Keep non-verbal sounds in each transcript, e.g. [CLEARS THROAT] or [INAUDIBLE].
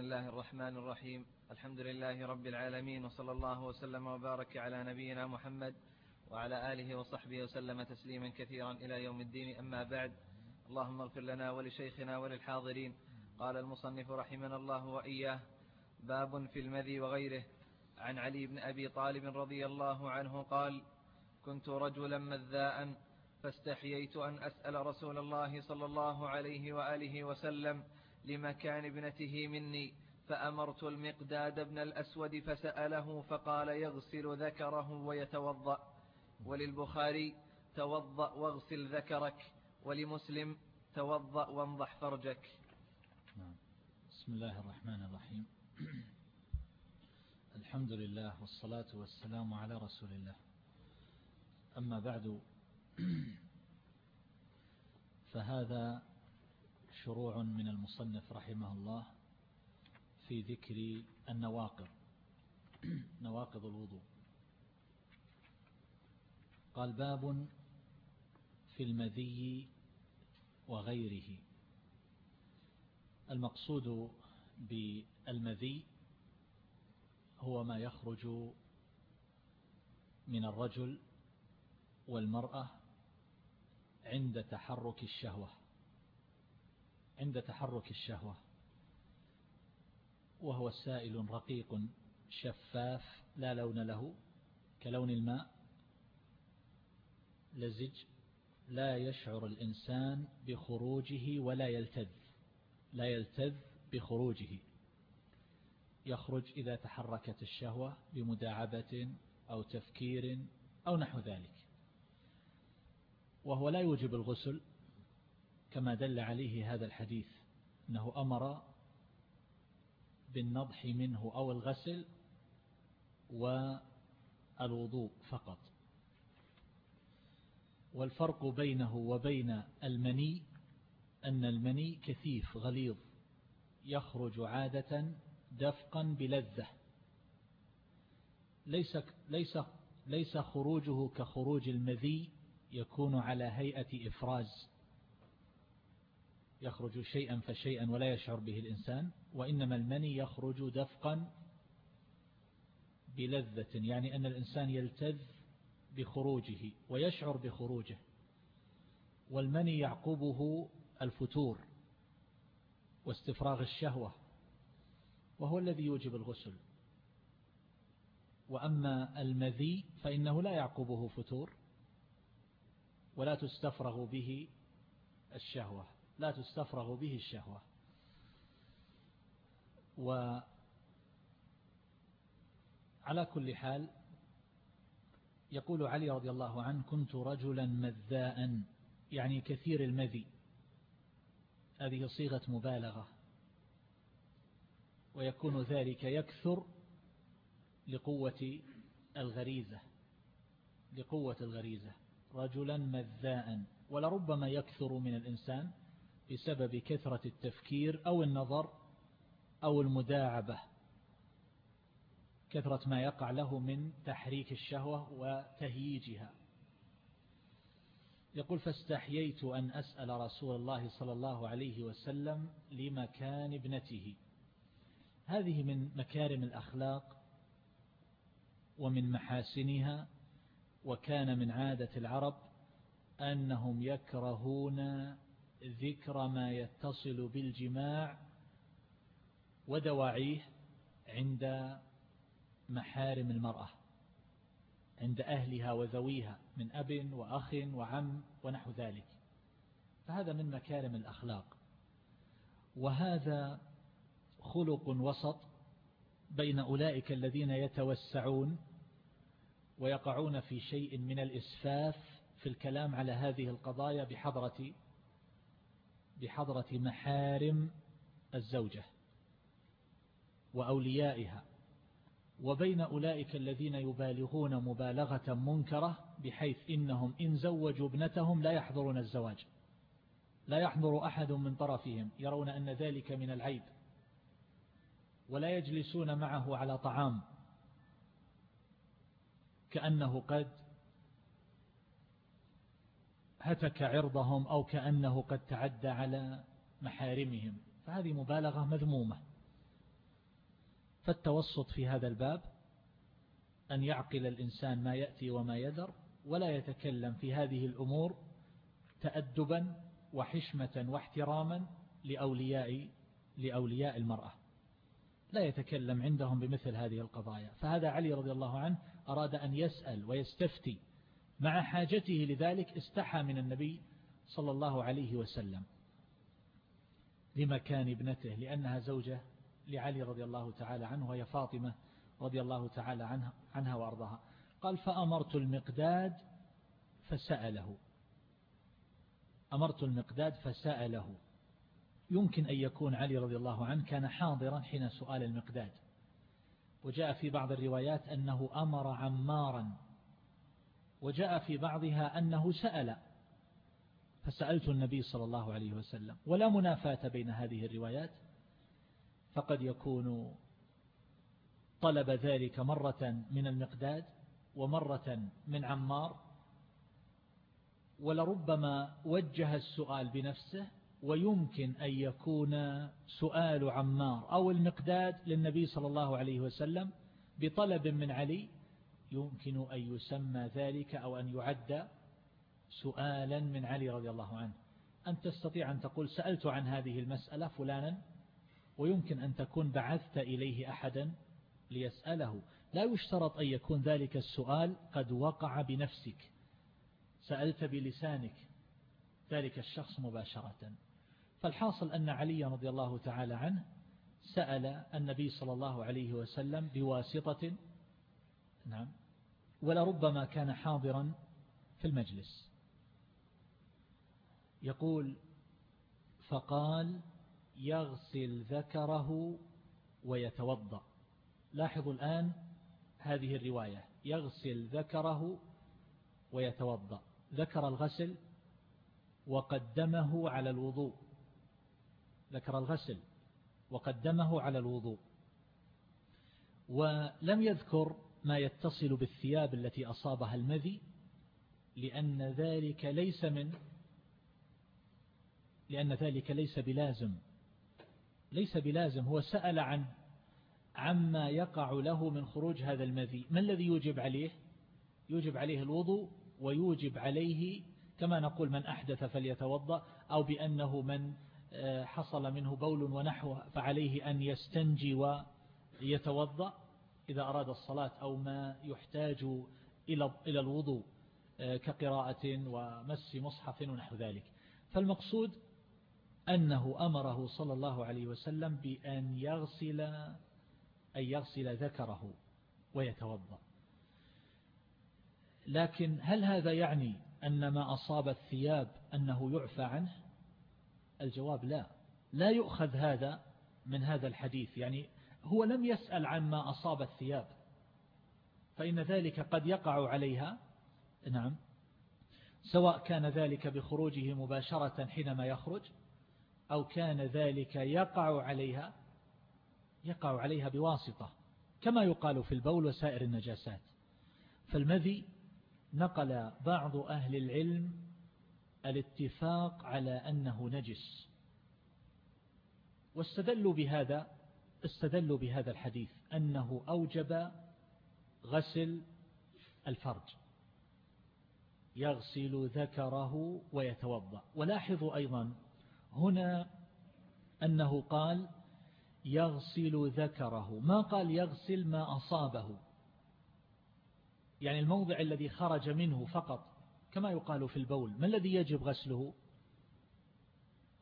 بسم الله الرحمن الرحيم. الحمد لله رب العالمين وصلى الله وسلم وبارك على نبينا محمد وعلى آله وصحبه وسلم تسليما كثيرا إلى يوم الدين. أما بعد اللهم اغفر لنا ولشيخنا وللحاضرين. قال المصنف رحمنا الله وإياه باب في المذي وغيره. عن علي بن أبي طالب رضي الله عنه قال كنت رجلا مذاء فاستحييت أن أسأل رسول الله صلى الله عليه وآله وسلم لمكان ابنته مني فأمرت المقداد بن الأسود فسأله فقال يغسل ذكره ويتوضأ. وللبخاري توضأ واغسل ذكرك ولمسلم توضأ وانضح فرجك. نعم. بسم الله الرحمن الرحيم. [CLEARS THROAT] الحمد لله والصلاة والسلام على رسول الله. أما بعد [CLEARS THROAT] فهذا شروع من المصنف رحمه الله في ذكر النواقض. [CLEARS THROAT] نواقض الوضوء. قال باب في المذي وغيره. المقصود بالمذي هو ما يخرج من الرجل والمرأة عند تحرك الشهوة. عند تحرك الشهوة وهو سائل رقيق شفاف لا لون له كلون الماء لزج لا يشعر الإنسان بخروجه ولا يلتذ لا يلتذ بخروجه. يخرج إذا تحركت الشهوة بمداعبة أو تفكير أو نحو ذلك. وهو لا يوجب الغسل كما دل عليه هذا الحديث أنه أمر بالنضح منه أو الغسل والوضوء فقط. والفرق بينه وبين المني أن المني كثيف غليظ يخرج عادة دفقا بلذة. ليس, ليس, ليس خروجه كخروج المذي يكون على هيئة إفراز. يخرج شيئا فشيئا ولا يشعر به الإنسان وإنما المني يخرج دفقا بلذة يعني أن الإنسان يلتذ بخروجه ويشعر بخروجه والمني يعقبه الفتور واستفراغ الشهوة وهو الذي يوجب الغسل. وأما المذي فإنه لا يعقبه فتور ولا تستفرغ به الشهوة. لا تستفرغ به الشهوة. وعلى كل حال يقول علي رضي الله عنه كنت رجلا مذاء. يعني كثير المذي. هذه صيغة مبالغة. ويكون ذلك يكثر لقوة الغريزة. لقوة الغريزة. رجلا مذاء. ولربما يكثر من الإنسان. بسبب كثرة التفكير أو النظر أو المداعبة. كثرة ما يقع له من تحريك الشهوة وتهييجها. يقول فاستحييت أن أسأل رسول الله صلى الله عليه وسلم لمكان ابنته. هذه من مكارم الأخلاق ومن محاسنها وكان من عادة العرب أنهم يكرهون ذكر ما يتصل بالجماع ودواعيه عند محارم المرأة عند أهلها وذويها من أب وأخ وعم ونحو ذلك. فهذا من مكارم الأخلاق. وهذا خلق وسط بين أولئك الذين يتوسعون ويقعون في شيء من الإسفاف في الكلام على هذه القضايا بحضرة بحضرة محارم الزوجة وأوليائها وبين أولئك الذين يبالغون مبالغة منكرة بحيث إنهم إن زوجوا ابنتهم لا يحضرون الزواج لا يحضر أحد من طرفهم يرون أن ذلك من العيب ولا يجلسون معه على طعام كأنه قد هتك عرضهم أو كأنه قد تعدى على محارمهم. فهذه مبالغة مذمومة. فالتوسط في هذا الباب أن يعقل الإنسان ما يأتي وما يذر ولا يتكلم في هذه الأمور تأدبا وحشمة واحتراما لأولياء, لأولياء المرأة. لا يتكلم عندهم بمثل هذه القضايا. فهذا علي رضي الله عنه أراد أن يسأل ويستفتي مع حاجته لذلك استحى من النبي صلى الله عليه وسلم لمكان ابنته لأنها زوجة لعلي رضي الله تعالى عنه وهي فاطمة رضي الله تعالى عنها, عنها وأرضها قال فأمرت المقداد فسأله. أمرت المقداد فسأله. يمكن أن يكون علي رضي الله عنه كان حاضرا حين سؤال المقداد. وجاء في بعض الروايات أنه أمر عمارا. وجاء في بعضها أنه سأل فسألت النبي صلى الله عليه وسلم ولا منافاة بين هذه الروايات؟ فقد يكون طلب ذلك مرة من المقداد ومرة من عمار ولربما وجه السؤال بنفسه ويمكن أن يكون سؤال عمار أو المقداد للنبي صلى الله عليه وسلم بطلب من علي يمكن أن يسمى ذلك أو أن يعد سؤالا من علي رضي الله عنه. أن تستطيع أن تقول سألت عن هذه المسألة فلانا ويمكن أن تكون بعثت إليه أحدا ليسأله. لا يشترط أن يكون ذلك السؤال قد وقع بنفسك. سألت بلسانك. ذلك الشخص مباشرة. فالحاصل أن علي رضي الله تعالى عنه سأل النبي صلى الله عليه وسلم بواسطة نعم ولربما كان حاضرا في المجلس. يقول فقال يغسل ذكره ويتوضأ. لاحظوا الآن هذه الرواية. يغسل ذكره ويتوضأ. ذكر الغسل وقدمه على الوضوء. ذكر الغسل وقدمه على الوضوء. ولم يذكر ما يتصل بالثياب التي أصابها المذي لأن ذلك ليس من لأن ذلك ليس بلازم. ليس بلازم هو سأل عن عما يقع له من خروج هذا المذي. ما الذي يوجب عليه؟ يوجب عليه الوضوء ويوجب عليه كما نقول من أحدث فليتوضأ أو بأنه من آه، حصل منه بول ونحوه فعليه أن يستنجي ويتوضأ. إذا أراد الصلاة أو ما يحتاج إلى الوضوء آه، كقراءة ومس مصحف ونحو ذلك. فالمقصود أنه أمره صلى الله عليه وسلم بأن يغسل أن يغسل ذكره ويتوضأ. لكن هل هذا يعني أن ما أصاب الثياب أنه يعفى عنه؟ الجواب لا. لا يؤخذ هذا من هذا الحديث. يعني هو لم يسأل عن ما أصاب الثياب فإن ذلك قد يقع عليها. نعم. سواء كان ذلك بخروجه مباشرة حينما يخرج أو كان ذلك يقع عليها يقع عليها بواسطة كما يقال في البول وسائر النجاسات. فالمذي نقل بعض أهل العلم الاتفاق على أنه نجس واستدلوا بهذا استدلوا بهذا الحديث أنه أوجب غسل الفرج. يغسل ذكره ويتوضأ. ولاحظوا أيضا هنا أنه قال يغسل ذكره. ما قال يغسل ما أصابه؟ يعني الموضع الذي خرج منه فقط كما يقال في البول ما الذي يجب غسله؟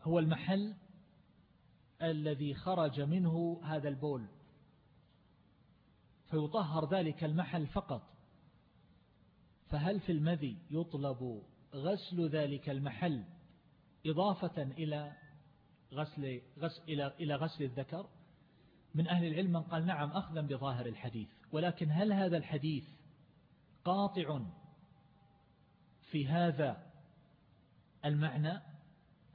هو المحل الذي خرج منه هذا البول. فيطهر ذلك المحل فقط. فهل في المذي يطلب غسل ذلك المحل إضافة إلى غسل, غسل إلى, إلى غسل الذكر؟ من أهل العلم من قال نعم أخذا بظاهر الحديث. ولكن هل هذا الحديث قاطع في هذا المعنى؟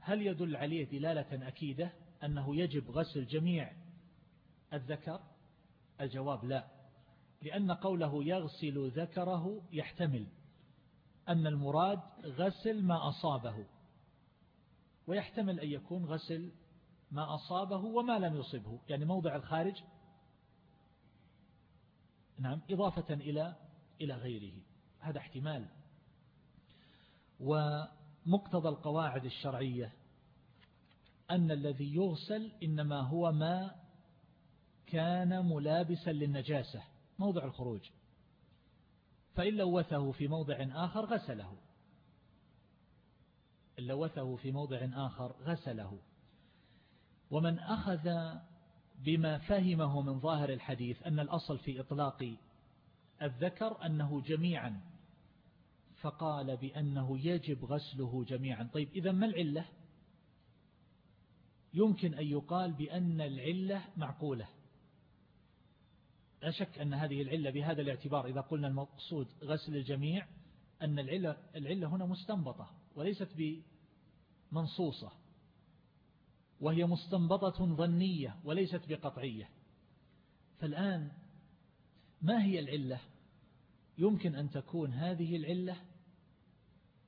هل يدل عليه دلالة أكيدة؟ أنه يجب غسل جميع الذكر؟ الجواب لا لأن قوله يغسل ذكره يحتمل أن المراد غسل ما أصابه ويحتمل أن يكون غسل ما أصابه وما لم يصبه. يعني موضع الخارج؟ نعم إضافة إلى إلى غيره. هذا احتمال. ومقتضى القواعد الشرعية أن الذي يغسل إنما هو ما كان ملابسا للنجاسة موضع الخروج. فإن لوثه في موضع آخر غسله. إن لوثه في موضع آخر غسله. ومن أخذ بما فهمه من ظاهر الحديث أن الأصل في إطلاق الذكر أنه جميعا فقال بأنه يجب غسله جميعا. طيب إذا ما العلة؟ يمكن أن يقال بأن العلة معقولة. لا شك أن هذه العلة بهذا الاعتبار إذا قلنا المقصود غسل الجميع أن العلة, العلة هنا مستنبطة وليست بمنصوصة وهي مستنبطة ظنية وليست بقطعية. فالآن ما هي العلة؟ يمكن أن تكون هذه العلة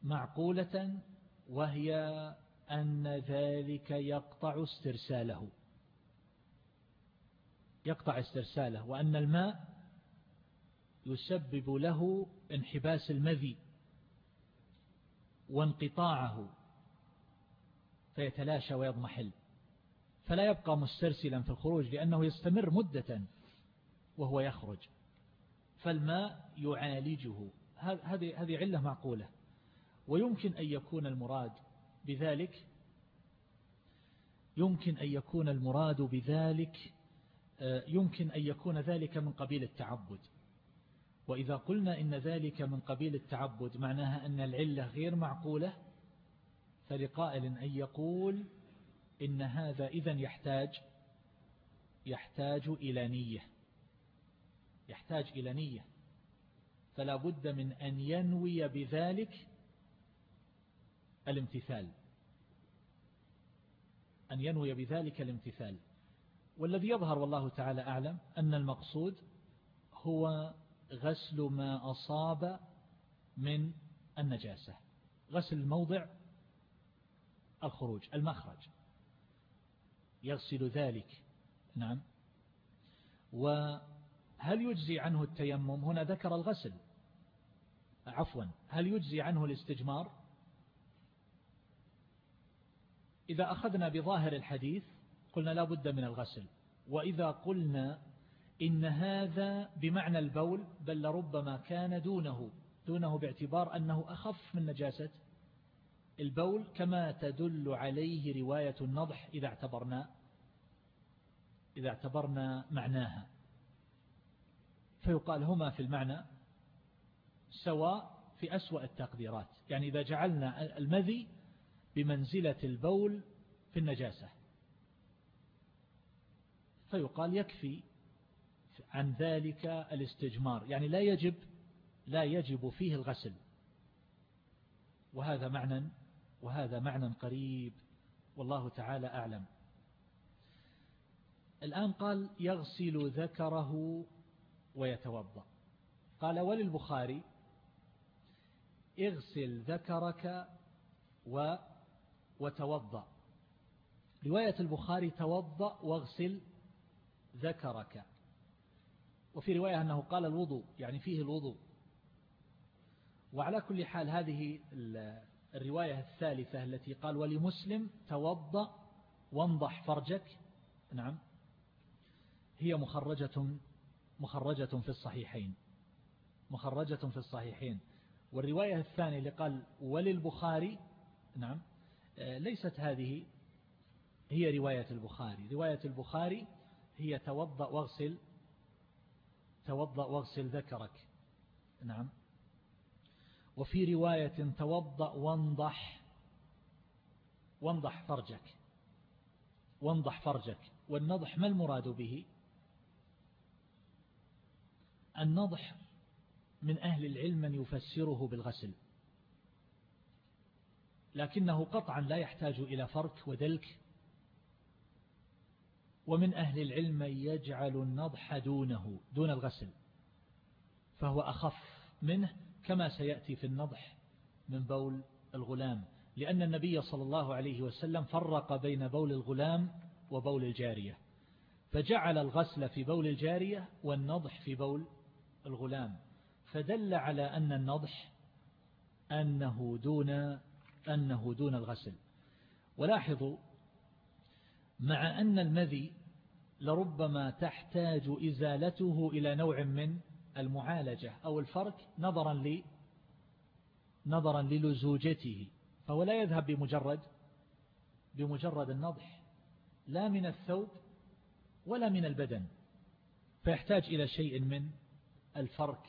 معقولة وهي أن ذلك يقطع استرساله. يقطع استرساله وأن الماء يسبب له انحباس المذي وانقطاعه فيتلاشى ويضمحل. فلا يبقى مسترسلا في الخروج لأنه يستمر مدة وهو يخرج. فالماء يعالجه. هذه هذه علة معقولة. ويمكن أن يكون المراد بذلك يمكن أن يكون المراد بذلك آه، يمكن أن يكون ذلك من قبيل التعبد. وإذا قلنا إن ذلك من قبيل التعبد معناها أن العلة غير معقولة فلقائل أن يقول إن هذا إذا يحتاج يحتاج إلى نية يحتاج إلى نية. فلا بد من أن ينوي بذلك الامتثال أن ينوي بذلك الامتثال. والذي يظهر والله تعالى أعلم أن المقصود هو غسل ما أصاب من النجاسة غسل الموضع الخروج المخرج. يغسل ذلك نعم. وهل يجزي عنه التيمم؟ هنا ذكر الغسل. عفوا هل يجزي عنه الاستجمار؟ إذا أخذنا بظاهر الحديث قلنا لا بد من الغسل. وإذا قلنا إن هذا بمعنى البول بل لربما كان دونه دونه باعتبار أنه أخف من نجاسة. البول كما تدل عليه رواية النضح إذا اعتبرنا إذا اعتبرنا معناها. فيقال هما في المعنى سواء في أسوأ التقديرات. يعني إذا جعلنا المذي بمنزلة البول في النجاسة. فيقال يكفي عن ذلك الاستجمار يعني لا يجب لا يجب فيه الغسل. وهذا معنى وهذا معنى قريب والله تعالى أعلم. الآن قال يغسل ذكره ويتوضأ. قال وللبخاري اغسل ذكرك و وتوضأ. رواية البخاري توضأ واغسل ذكرك. وفي رواية أنه قال الوضوء يعني فيه الوضوء. وعلى كل حال هذه الرواية الثالثة التي قال ولمسلم توضأ وانضح فرجك. نعم. هي مخرجة مخرجة في الصحيحين. مخرجة في الصحيحين. والرواية الثانية اللي قال وللبخاري نعم ليست هذه هي رواية البخاري. رواية البخاري هي توضأ واغسل توضأ واغسل ذكرك. نعم. وفي رواية توضأ وانضح وانضح فرجك وانضح فرجك. والنضح ما المراد به؟ النضح من أهل العلم من يفسره بالغسل. لكنه قطعا لا يحتاج إلى فرك ودلك. ومن أهل العلم يجعل النضح دونه دون الغسل فهو أخف منه كما سيأتي في النضح من بول الغلام لأن النبي صلى الله عليه وسلم فرق بين بول الغلام وبول الجارية فجعل الغسل في بول الجارية والنضح في بول الغلام فدل على أن النضح أنه دون أنه دون الغسل. ولاحظوا مع أن المذي لربما تحتاج إزالته إلى نوع من المعالجة أو الفرك نظرا لي نظرا للزوجته. فهو لا يذهب بمجرد بمجرد النضح لا من الثوب ولا من البدن. فيحتاج إلى شيء من الفرك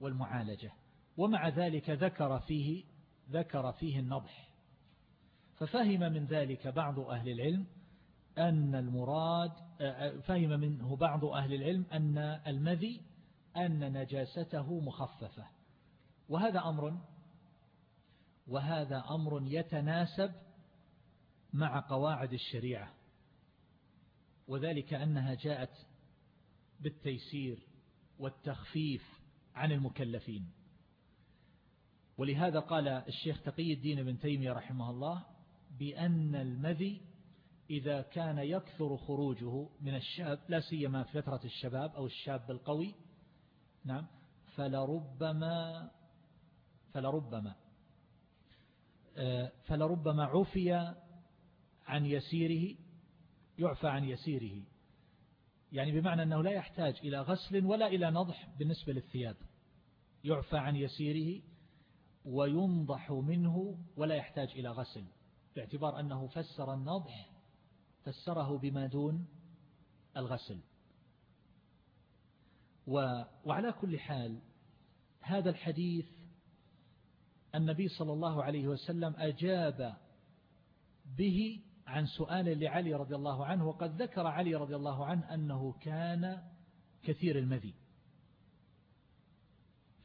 والمعالجة. ومع ذلك ذكر فيه ذكر فيه النضح. ففهم من ذلك بعض أهل العلم أن المراد فهم منه بعض أهل العلم أن المذي أن نجاسته مخففة. وهذا أمر وهذا أمر يتناسب مع قواعد الشريعة. وذلك أنها جاءت بالتيسير والتخفيف عن المكلفين. ولهذا قال الشيخ تقي الدين بن تيمية رحمه الله بأن المذي إذا كان يكثر خروجه من الشاب لا سيما في فترة الشباب أو الشاب القوي نعم فلربما فلربما آه، فلربما عفي عن يسيره يعفى عن يسيره. يعني بمعنى أنه لا يحتاج إلى غسل ولا إلى نضح بالنسبة للثياب. يعفى عن يسيره وينضح منه ولا يحتاج إلى غسل باعتبار أنه فسر النضح فسره بما دون الغسل. وعلى كل حال هذا الحديث النبي صلى الله عليه وسلم أجاب به عن سؤال لعلي رضي الله عنه وقد ذكر علي رضي الله عنه أنه كان كثير المذي.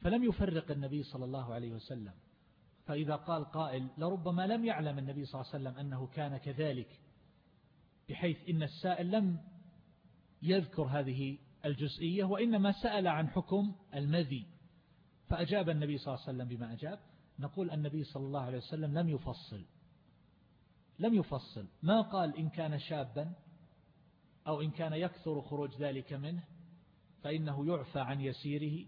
فلم يفرق النبي صلى الله عليه وسلم. فإذا قال قائل لربما لم يعلم النبي صلى الله عليه وسلم أنه كان كذلك بحيث إن السائل لم يذكر هذه الجزئية وإنما سأل عن حكم المذي فأجاب النبي صلى الله عليه وسلم بما أجاب. نقول النبي صلى الله عليه وسلم لم يفصل لم يفصل. ما قال إن كان شابا أو إن كان يكثر خروج ذلك منه فإنه يعفى عن يسيره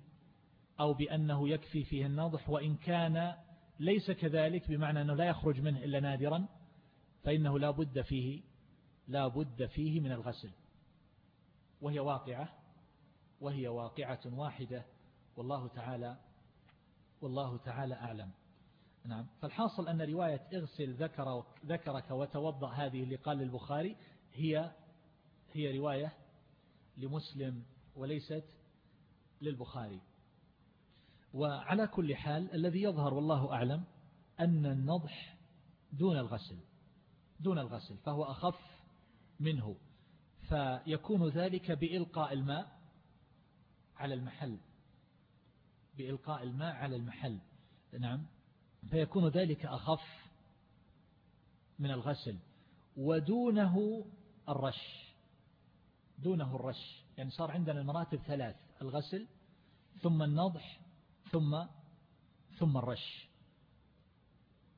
أو بأنه يكفي فيه النضح وإن كان ليس كذلك بمعنى أنه لا يخرج منه إلا نادرا فإنه لا بد فيه لا بد فيه من الغسل. وهي واقعة وهي واقعة واحدة والله تعالى والله تعالى أعلم. نعم. فالحاصل أن رواية اغسل ذكر ذكرك وتوضأ هذه اللي قال للبخاري هي هي رواية لمسلم وليست للبخاري. وعلى كل حال الذي يظهر والله أعلم أن النضح دون الغسل دون الغسل فهو أخف منه فيكون ذلك بإلقاء الماء على المحل بإلقاء الماء على المحل نعم فيكون ذلك أخف من الغسل ودونه الرش دونه الرش يعني صار عندنا المراتب ثلاث الغسل ثم النضح ثم ثم الرش.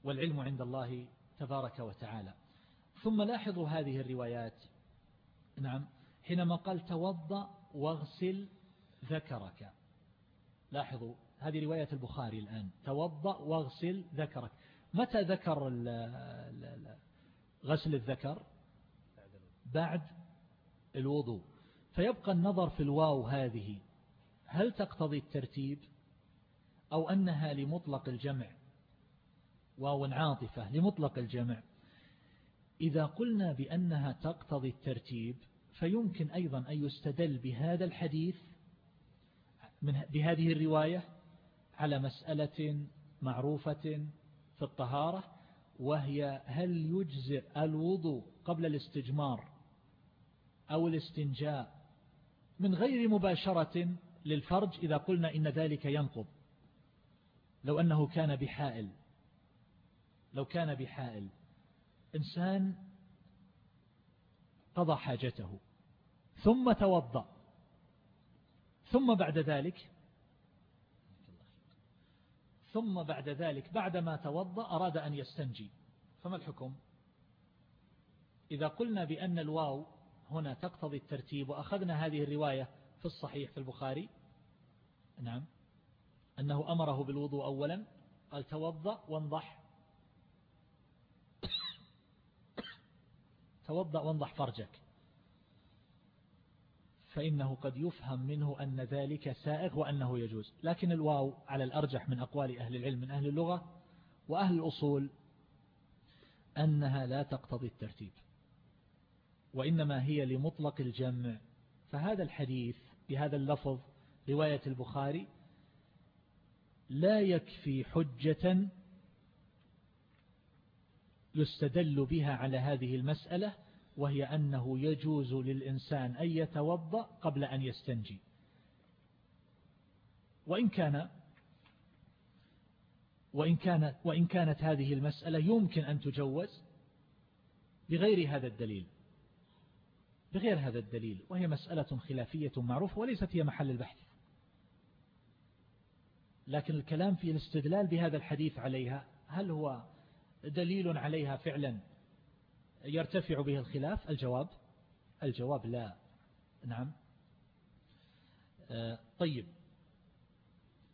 والعلم عند الله تبارك وتعالى. ثم لاحظوا هذه الروايات. نعم. حينما قال توضأ واغسل ذكرك. لاحظوا هذه رواية البخاري الآن. توضأ واغسل ذكرك. متى ذكر غسل الذكر؟ بعد الوضوء. فيبقى النظر في الواو هذه. هل تقتضي الترتيب؟ أو أنها لمطلق الجمع. واو عاطفة لمطلق الجمع. إذا قلنا بأنها تقتضي الترتيب فيمكن أيضا أن يستدل بهذا الحديث من بهذه الرواية على مسألة معروفة في الطهارة وهي هل يجزئ الوضوء قبل الاستجمار أو الاستنجاء من غير مباشرة للفرج إذا قلنا إن ذلك ينقض؟ لو أنه كان بحائل لو كان بحائل إنسان قضى حاجته ثم توضأ ثم بعد ذلك ثم بعد ذلك بعدما توضأ أراد أن يستنجي. فما الحكم؟ إذا قلنا بأن الواو هنا تقتضي الترتيب وأخذنا هذه الرواية في الصحيح في البخاري نعم. أنه أمره بالوضوء أولا قال توضأ وانضح. توضأ وانضح فرجك. فإنه قد يفهم منه أن ذلك سائغ وأنه يجوز. لكن الواو على الأرجح من أقوال أهل العلم من أهل اللغة وأهل الأصول أنها لا تقتضي الترتيب وإنما هي لمطلق الجمع. فهذا الحديث بهذا اللفظ رواية البخاري لا يكفي حجة يستدل بها على هذه المسألة وهي أنه يجوز للإنسان أن يتوضأ قبل أن يستنجي. وإن كان وإن كانت, وإن كانت هذه المسألة يمكن أن تجوز بغير هذا الدليل. بغير هذا الدليل وهي مسألة خلافية معروفة وليست هي محل البحث. لكن الكلام في الاستدلال بهذا الحديث عليها هل هو دليل عليها فعلا يرتفع به الخلاف؟ الجواب الجواب لا. نعم. آه، طيب.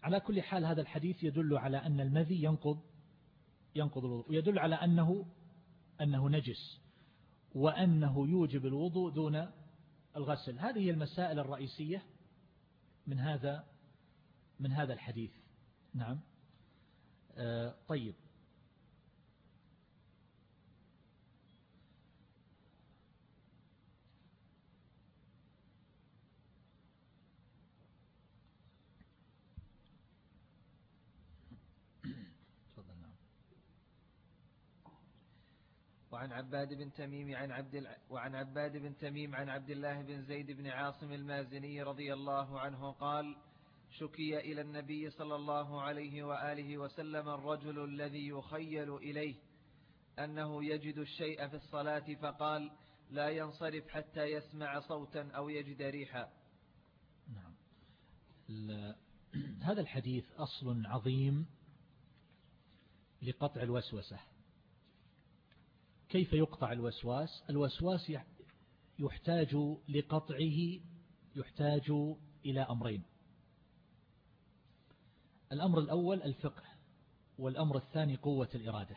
على كل حال هذا الحديث يدل على أن المذي ينقض ينقض الوضوء ويدل على أنه أنه نجس وأنه يوجب الوضوء دون الغسل. هذه المسائل الرئيسية من هذا من هذا الحديث. نعم. آه، طيب. وعن عباد بن تميم عن عبد وعن عباد بن تميم عن عبد الله بن زيد بن عاصم المازني رضي الله عنه قال شكي إلى النبي صلى الله عليه وآله وسلم الرجل الذي يخيل إليه أنه يجد الشيء في الصلاة فقال لا ينصرف حتى يسمع صوتا أو يجد ريحا. نعم. [CLEARS THROAT] هذا الحديث أصل عظيم لقطع الوسوسة. كيف يقطع الوسواس؟ الوسواس يحتاج لقطعه يحتاج إلى أمرين. الأمر الأول الفقه والأمر الثاني قوة الإرادة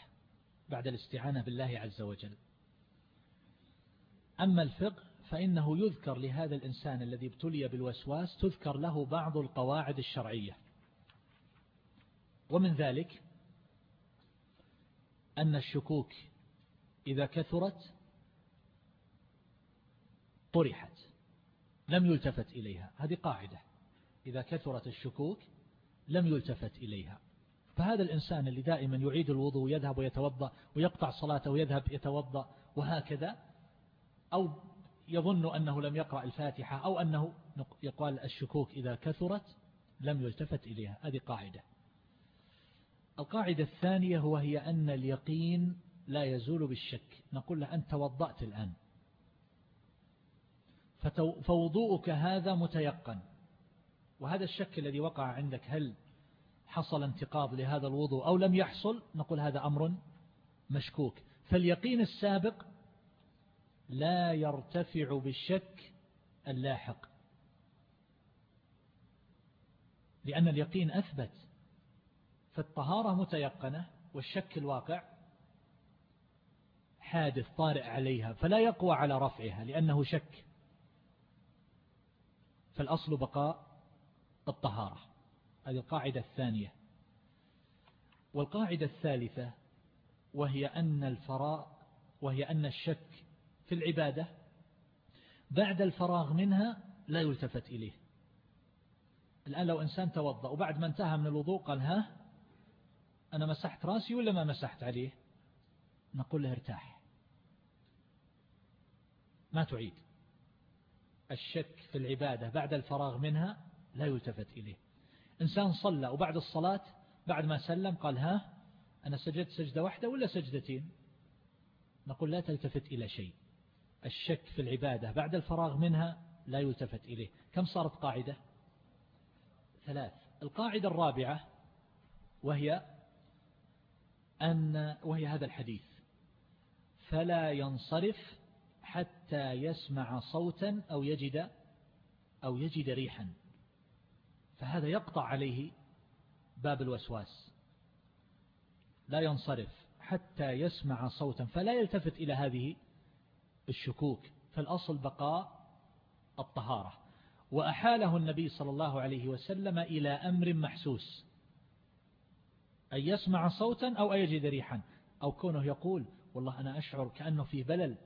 بعد الاستعانة بالله عز وجل. أما الفقه فإنه يذكر لهذا الإنسان الذي ابتلي بالوسواس تذكر له بعض القواعد الشرعية. ومن ذلك أن الشكوك إذا كثرت طرحت لم يلتفت إليها. هذه قاعدة. إذا كثرت الشكوك لم يلتفت إليها. فهذا الإنسان اللي دائما يعيد الوضوء ويذهب ويتوضأ ويقطع صلاته ويذهب يتوضأ وهكذا أو يظن أنه لم يقرأ الفاتحة أو أنه يقال الشكوك إذا كثرت لم يلتفت إليها. هذه قاعدة. القاعدة الثانية هو هي أن اليقين لا يزول بالشك. نقول له أنت توضأت الآن. فوضوءك هذا متيقن. وهذا الشك الذي وقع عندك هل حصل انتقاض لهذا الوضوء أو لم يحصل نقول هذا أمر مشكوك. فاليقين السابق لا يرتفع بالشك اللاحق لأن اليقين أثبت. فالطهارة متيقنة والشك الواقع حادث طارئ عليها فلا يقوى على رفعها لأنه شك. فالأصل بقاء الطهارة. هذه القاعدة الثانية. والقاعدة الثالثة وهي أن الفراء وهي أن الشك في العبادة بعد الفراغ منها لا يلتفت إليه. الآن لو إنسان توضأ وبعد ما انتهى من الوضوء قال ها أنا مسحت رأسي ولا ما مسحت عليه؟ نقول له ارتاح. ما تعيد. الشك في العبادة بعد الفراغ منها لا يلتفت إليه. إنسان صلى وبعد الصلاة بعد ما سلم قال ها أنا سجدت سجدة واحدة ولا سجدتين؟ نقول لا تلتفت إلى شيء. الشك في العبادة بعد الفراغ منها لا يلتفت إليه. كم صارت قاعدة؟ ثلاث. القاعدة الرابعة وهي أن وهي هذا الحديث. فلا ينصرف حتى يسمع صوتا أو يجد أو يجد ريحا. فهذا يقطع عليه باب الوسواس. لا ينصرف حتى يسمع صوتا فلا يلتفت إلى هذه الشكوك. فالأصل بقاء الطهارة. وأحاله النبي صلى الله عليه وسلم إلى أمر محسوس أن يسمع صوتا أو أن يجد ريحا أو كونه يقول والله أنا أشعر كأنه في بلل.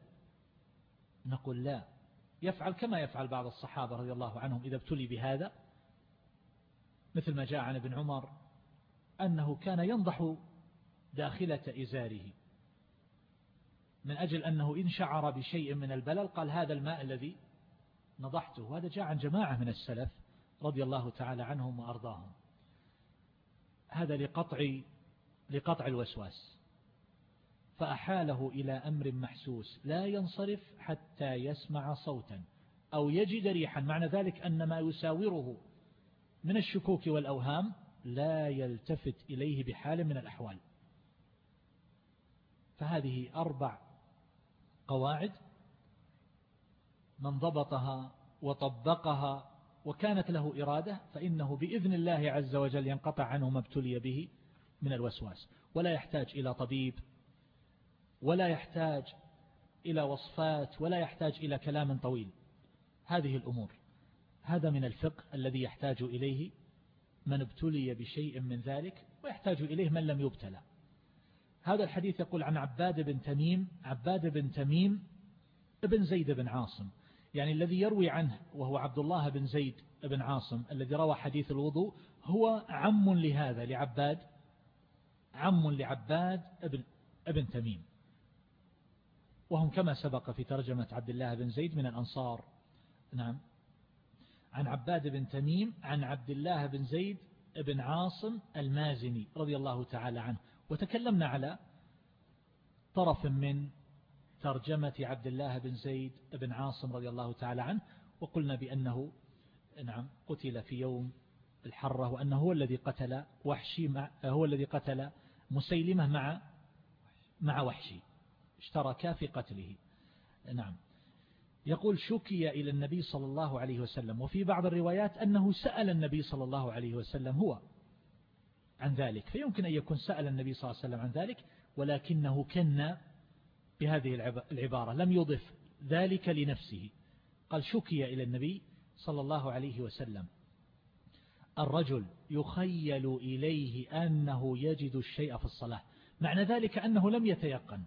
نقول لا يفعل كما يفعل بعض الصحابة رضي الله عنهم إذا ابتلي بهذا. مثل ما جاء عن ابن عمر أنه كان ينضح داخلة إزاره. من أجل أنه إن شعر بشيء من البلل قال هذا الماء الذي نضحته. وهذا جاء عن جماعة من السلف رضي الله تعالى عنهم وأرضاهم. هذا لقطع لقطع الوسواس. فأحاله إلى أمر محسوس. لا ينصرف حتى يسمع صوتا أو يجد ريحا. معنى ذلك أن ما يساوره من الشكوك والأوهام لا يلتفت إليه بحال من الأحوال. فهذه أربع قواعد من ضبطها وطبقها وكانت له إرادة فإنه بإذن الله عز وجل ينقطع عنه ما ابتلي به من الوسواس. ولا يحتاج إلى طبيب ولا يحتاج إلى وصفات ولا يحتاج إلى كلام طويل. هذه الأمور. هذا من الفقه الذي يحتاج إليه من ابتلي بشيء من ذلك ويحتاج إليه من لم يبتلى. هذا الحديث يقول عن عباد بن تميم عباد بن تميم ابن زيد بن عاصم. يعني الذي يروي عنه وهو عبد الله بن زيد بن عاصم الذي روى حديث الوضوء هو عم لهذا لعباد عم لعباد ابن, ابن تميم. وهم كما سبق في ترجمة عبد الله بن زيد من الأنصار. نعم. عن عباد بن تميم عن عبد الله بن زيد بن عاصم المازني رضي الله تعالى عنه. وتكلمنا على طرف من ترجمة عبد الله بن زيد بن عاصم رضي الله تعالى عنه وقلنا بأنه نعم قتل في يوم الحرة وأنه هو الذي قتل وحشي مع هو الذي قتل مسيلمة مع مع وحشي اشتركا في قتله. نعم. يقول شكي إلى النبي صلى الله عليه وسلم وفي بعض الروايات أنه سأل النبي صلى الله عليه وسلم هو عن ذلك فيمكن أن يكون سأل النبي صلى الله عليه وسلم عن ذلك ولكنه كنا بهذه العبارة لم يضف ذلك لنفسه. قال شكي إلى النبي صلى الله عليه وسلم الرجل يخيل إليه أنه يجد الشيء في الصلاة. معنى ذلك أنه لم يتيقن.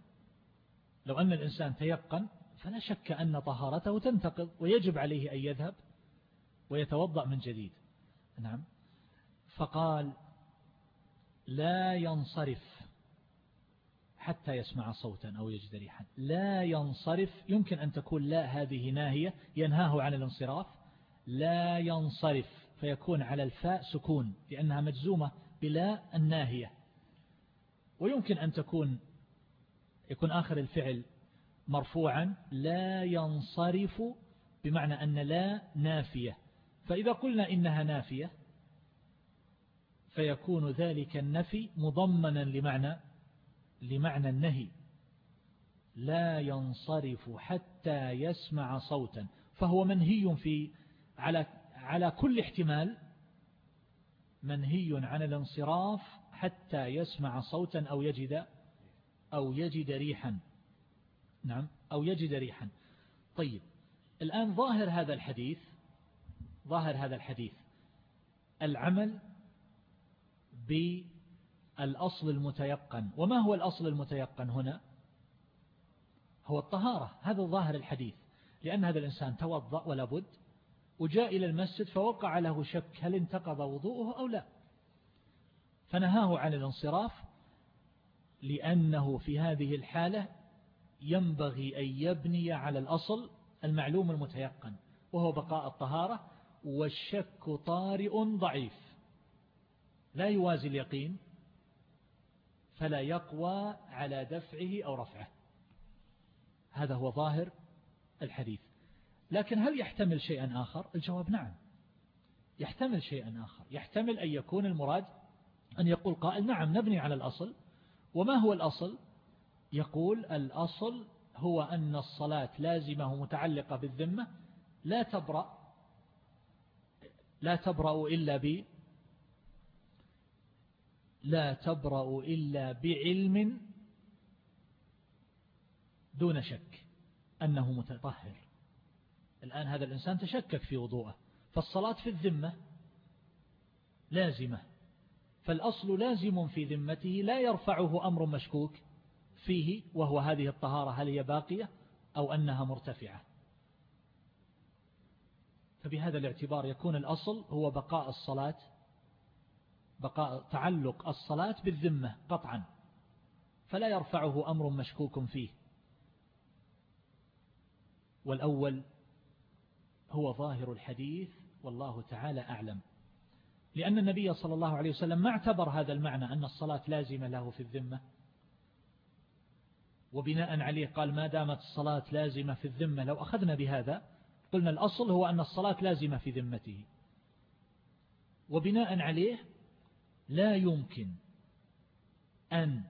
لو أن الإنسان تيقن فلا شك أن طهارته تنتقض ويجب عليه أن يذهب ويتوضأ من جديد. نعم. فقال لا ينصرف حتى يسمع صوتا أو يجد ريحا. لا ينصرف يمكن أن تكون لا هذه ناهية ينهاه عن الانصراف. لا ينصرف فيكون على الفاء سكون لأنها مجزومة بلا الناهية. ويمكن أن تكون يكون آخر الفعل مرفوعا لا ينصرف بمعنى أن لا نافية. فإذا قلنا إنها نافية فيكون ذلك النفي مضمنا لمعنى لمعنى النهي. لا ينصرف حتى يسمع صوتا. فهو منهي في على على كل احتمال منهي عن الانصراف حتى يسمع صوتا أو يجد أو يجد ريحا. نعم أو يجد ريحا. طيب الآن ظاهر هذا الحديث ظاهر هذا الحديث. العمل بالأصل المتيقن. وما هو الأصل المتيقن هنا؟ هو الطهارة. هذا ظاهر الحديث. لأن هذا الإنسان توضأ ولا بد وجاء إلى المسجد فوقع له شك هل انتقض وضوءه أو لا. فنهاه عن الانصراف لأنه في هذه الحالة ينبغي أن يبني على الأصل المعلوم المتيقن وهو بقاء الطهارة والشك طارئ ضعيف. لا يوازي اليقين فلا يقوى على دفعه أو رفعه. هذا هو ظاهر الحديث. لكن هل يحتمل شيئا آخر؟ الجواب نعم. يحتمل شيئا آخر. يحتمل أن يكون المراد أن يقول قائل نعم نبني على الأصل. وما هو الأصل؟ يقول الأصل هو أن الصلاة لازمة متعلقة بالذمة لا تبرأ لا تبرأ إلا ب لا تبرأ إلا بعلم دون شك أنه متطهر. الآن هذا الإنسان تشكك في وضوءه. فالصلاة في الذمة لازمة فالأصل لازم في ذمته لا يرفعه أمر مشكوك. فيه وهو هذه الطهارة هل هي باقية أو أنها مرتفعة. فبهذا الاعتبار يكون الأصل هو بقاء الصلاة بقاء تعلق الصلاة بالذمة قطعا فلا يرفعه أمر مشكوك فيه. والأول هو ظاهر الحديث والله تعالى أعلم. لأن النبي صلى الله عليه وسلم ما اعتبر هذا المعنى أن الصلاة لازمة له في الذمة. وبناء عليه قال ما دامت الصلاة لازمة في الذمة لو أخذنا بهذا قلنا الأصل هو أن الصلاة لازمة في ذمته. وبناء عليه لا يمكن أن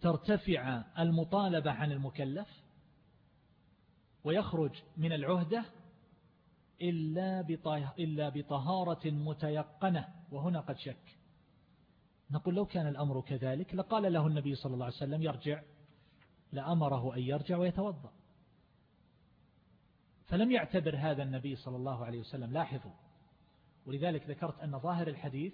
ترتفع المطالبة عن المكلف ويخرج من العهدة إلا بطهارة متيقنة وهنا قد شك. نقول لو كان الأمر كذلك لقال له النبي صلى الله عليه وسلم يرجع لأمره أن يرجع ويتوضأ. فلم يعتبر هذا النبي صلى الله عليه وسلم لاحظوا ولذلك ذكرت أن ظاهر الحديث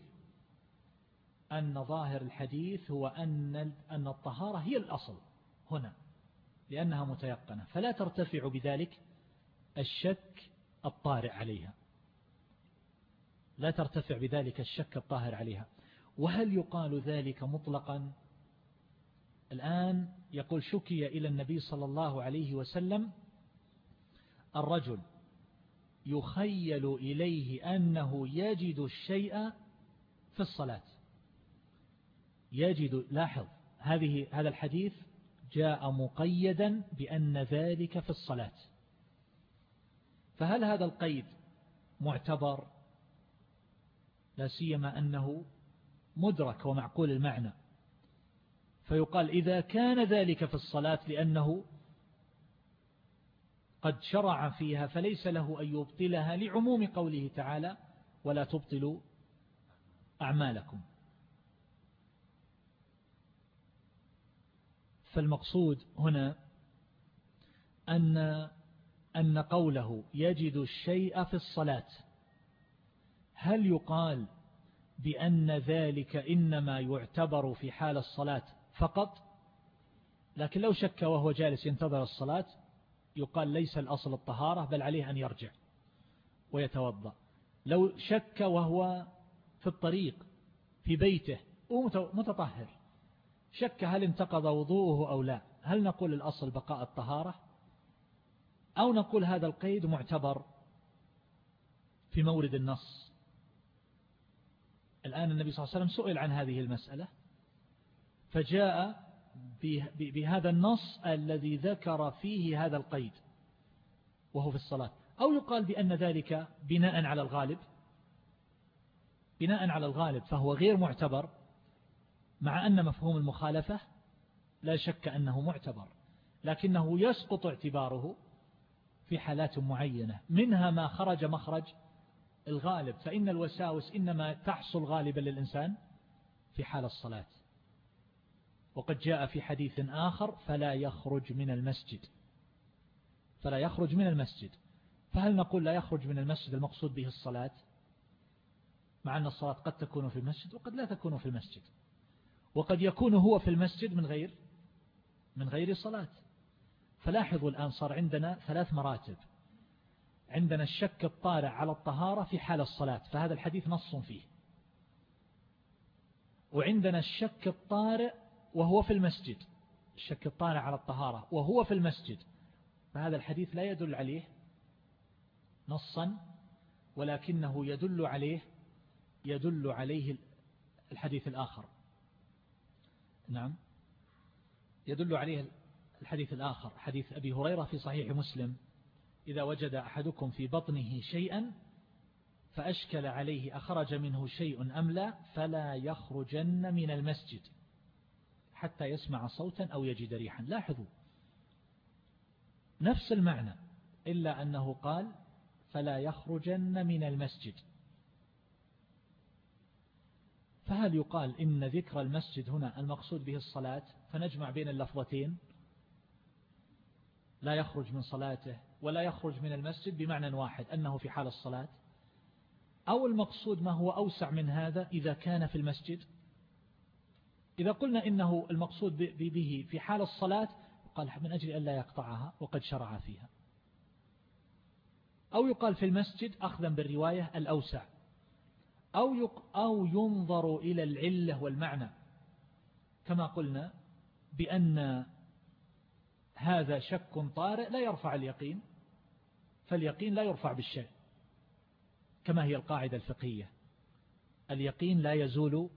أن ظاهر الحديث هو أن أن الطهارة هي الأصل هنا لأنها متيقنة. فلا ترتفع بذلك الشك الطارئ عليها. لا ترتفع بذلك الشك الطاهر عليها. وهل يقال ذلك مطلقا؟ الآن يقول شكي إلى النبي صلى الله عليه وسلم الرجل يخيل إليه أنه يجد الشيء في الصلاة. يجد لاحظ هذه هذا الحديث جاء مقيدا بأن ذلك في الصلاة. فهل هذا القيد معتبر؟ لا سيما أنه مدرك ومعقول المعنى. فيقال إذا كان ذلك في الصلاة لأنه قد شرع فيها فليس له أن يبطلها لعموم قوله تعالى ولا تبطلوا أعمالكم. فالمقصود هنا أن أن قوله يجد الشيء في الصلاة هل يقال بأن ذلك إنما يعتبر في حال الصلاة فقط. لكن لو شك وهو جالس ينتظر الصلاة يقال ليس الأصل الطهارة بل عليه أن يرجع ويتوضأ. لو شك وهو في الطريق في بيته ومتطهر شك هل انتقض وضوءه أو لا هل نقول الأصل بقاء الطهارة؟ أو نقول هذا القيد معتبر في مورد النص. الآن النبي صلى الله عليه وسلم سئل عن هذه المسألة فجاء بهذا النص الذي ذكر فيه هذا القيد وهو في الصلاة. أو يقال بأن ذلك بناء على الغالب بناء على الغالب فهو غير معتبر مع أن مفهوم المخالفة لا شك أنه معتبر لكنه يسقط اعتباره في حالات معينة منها ما خرج مخرج الغالب فإن الوساوس إنما تحصل غالبا للإنسان في حال الصلاة. وقد جاء في حديث آخر فلا يخرج من المسجد. فلا يخرج من المسجد. فهل نقول لا يخرج من المسجد المقصود به الصلاة؟ مع أن الصلاة قد تكون في المسجد وقد لا تكون في المسجد. وقد يكون هو في المسجد من غير من غير صلاة. فلاحظوا الآن صار عندنا ثلاث مراتب. عندنا الشك الطارع على الطهارة في حال الصلاة فهذا الحديث نص فيه. وعندنا الشك الطارئ وهو في المسجد الشك الطارع على الطهارة وهو في المسجد فهذا الحديث لا يدل عليه نصا ولكنه يدل عليه يدل عليه الحديث الآخر. نعم. يدل عليه الحديث الآخر حديث أبي هريرة في صحيح مسلم. إذا وجد أحدكم في بطنه شيئا فأشكل عليه أخرج منه شيء أم لا فلا يخرجن من المسجد حتى يسمع صوتا أو يجد ريحا. لاحظوا. نفس المعنى إلا أنه قال فلا يخرجن من المسجد. فهل يقال إن ذكر المسجد هنا المقصود به الصلاة؟ فنجمع بين اللفظتين. لا يخرج من صلاته ولا يخرج من المسجد بمعنى واحد أنه في حال الصلاة. أو المقصود ما هو أوسع من هذا إذا كان في المسجد. إذا قلنا إنه المقصود به في حال الصلاة قال من أجل أن لا يقطعها وقد شرع فيها. أو يقال في المسجد أخذا بالرواية الأوسع. أو, أو ينظر إلى العلة والمعنى. كما قلنا بأن هذا شك طارئ لا يرفع اليقين فاليقين لا يرفع بالشك كما هي القاعدة الفقهية. اليقين لا يزول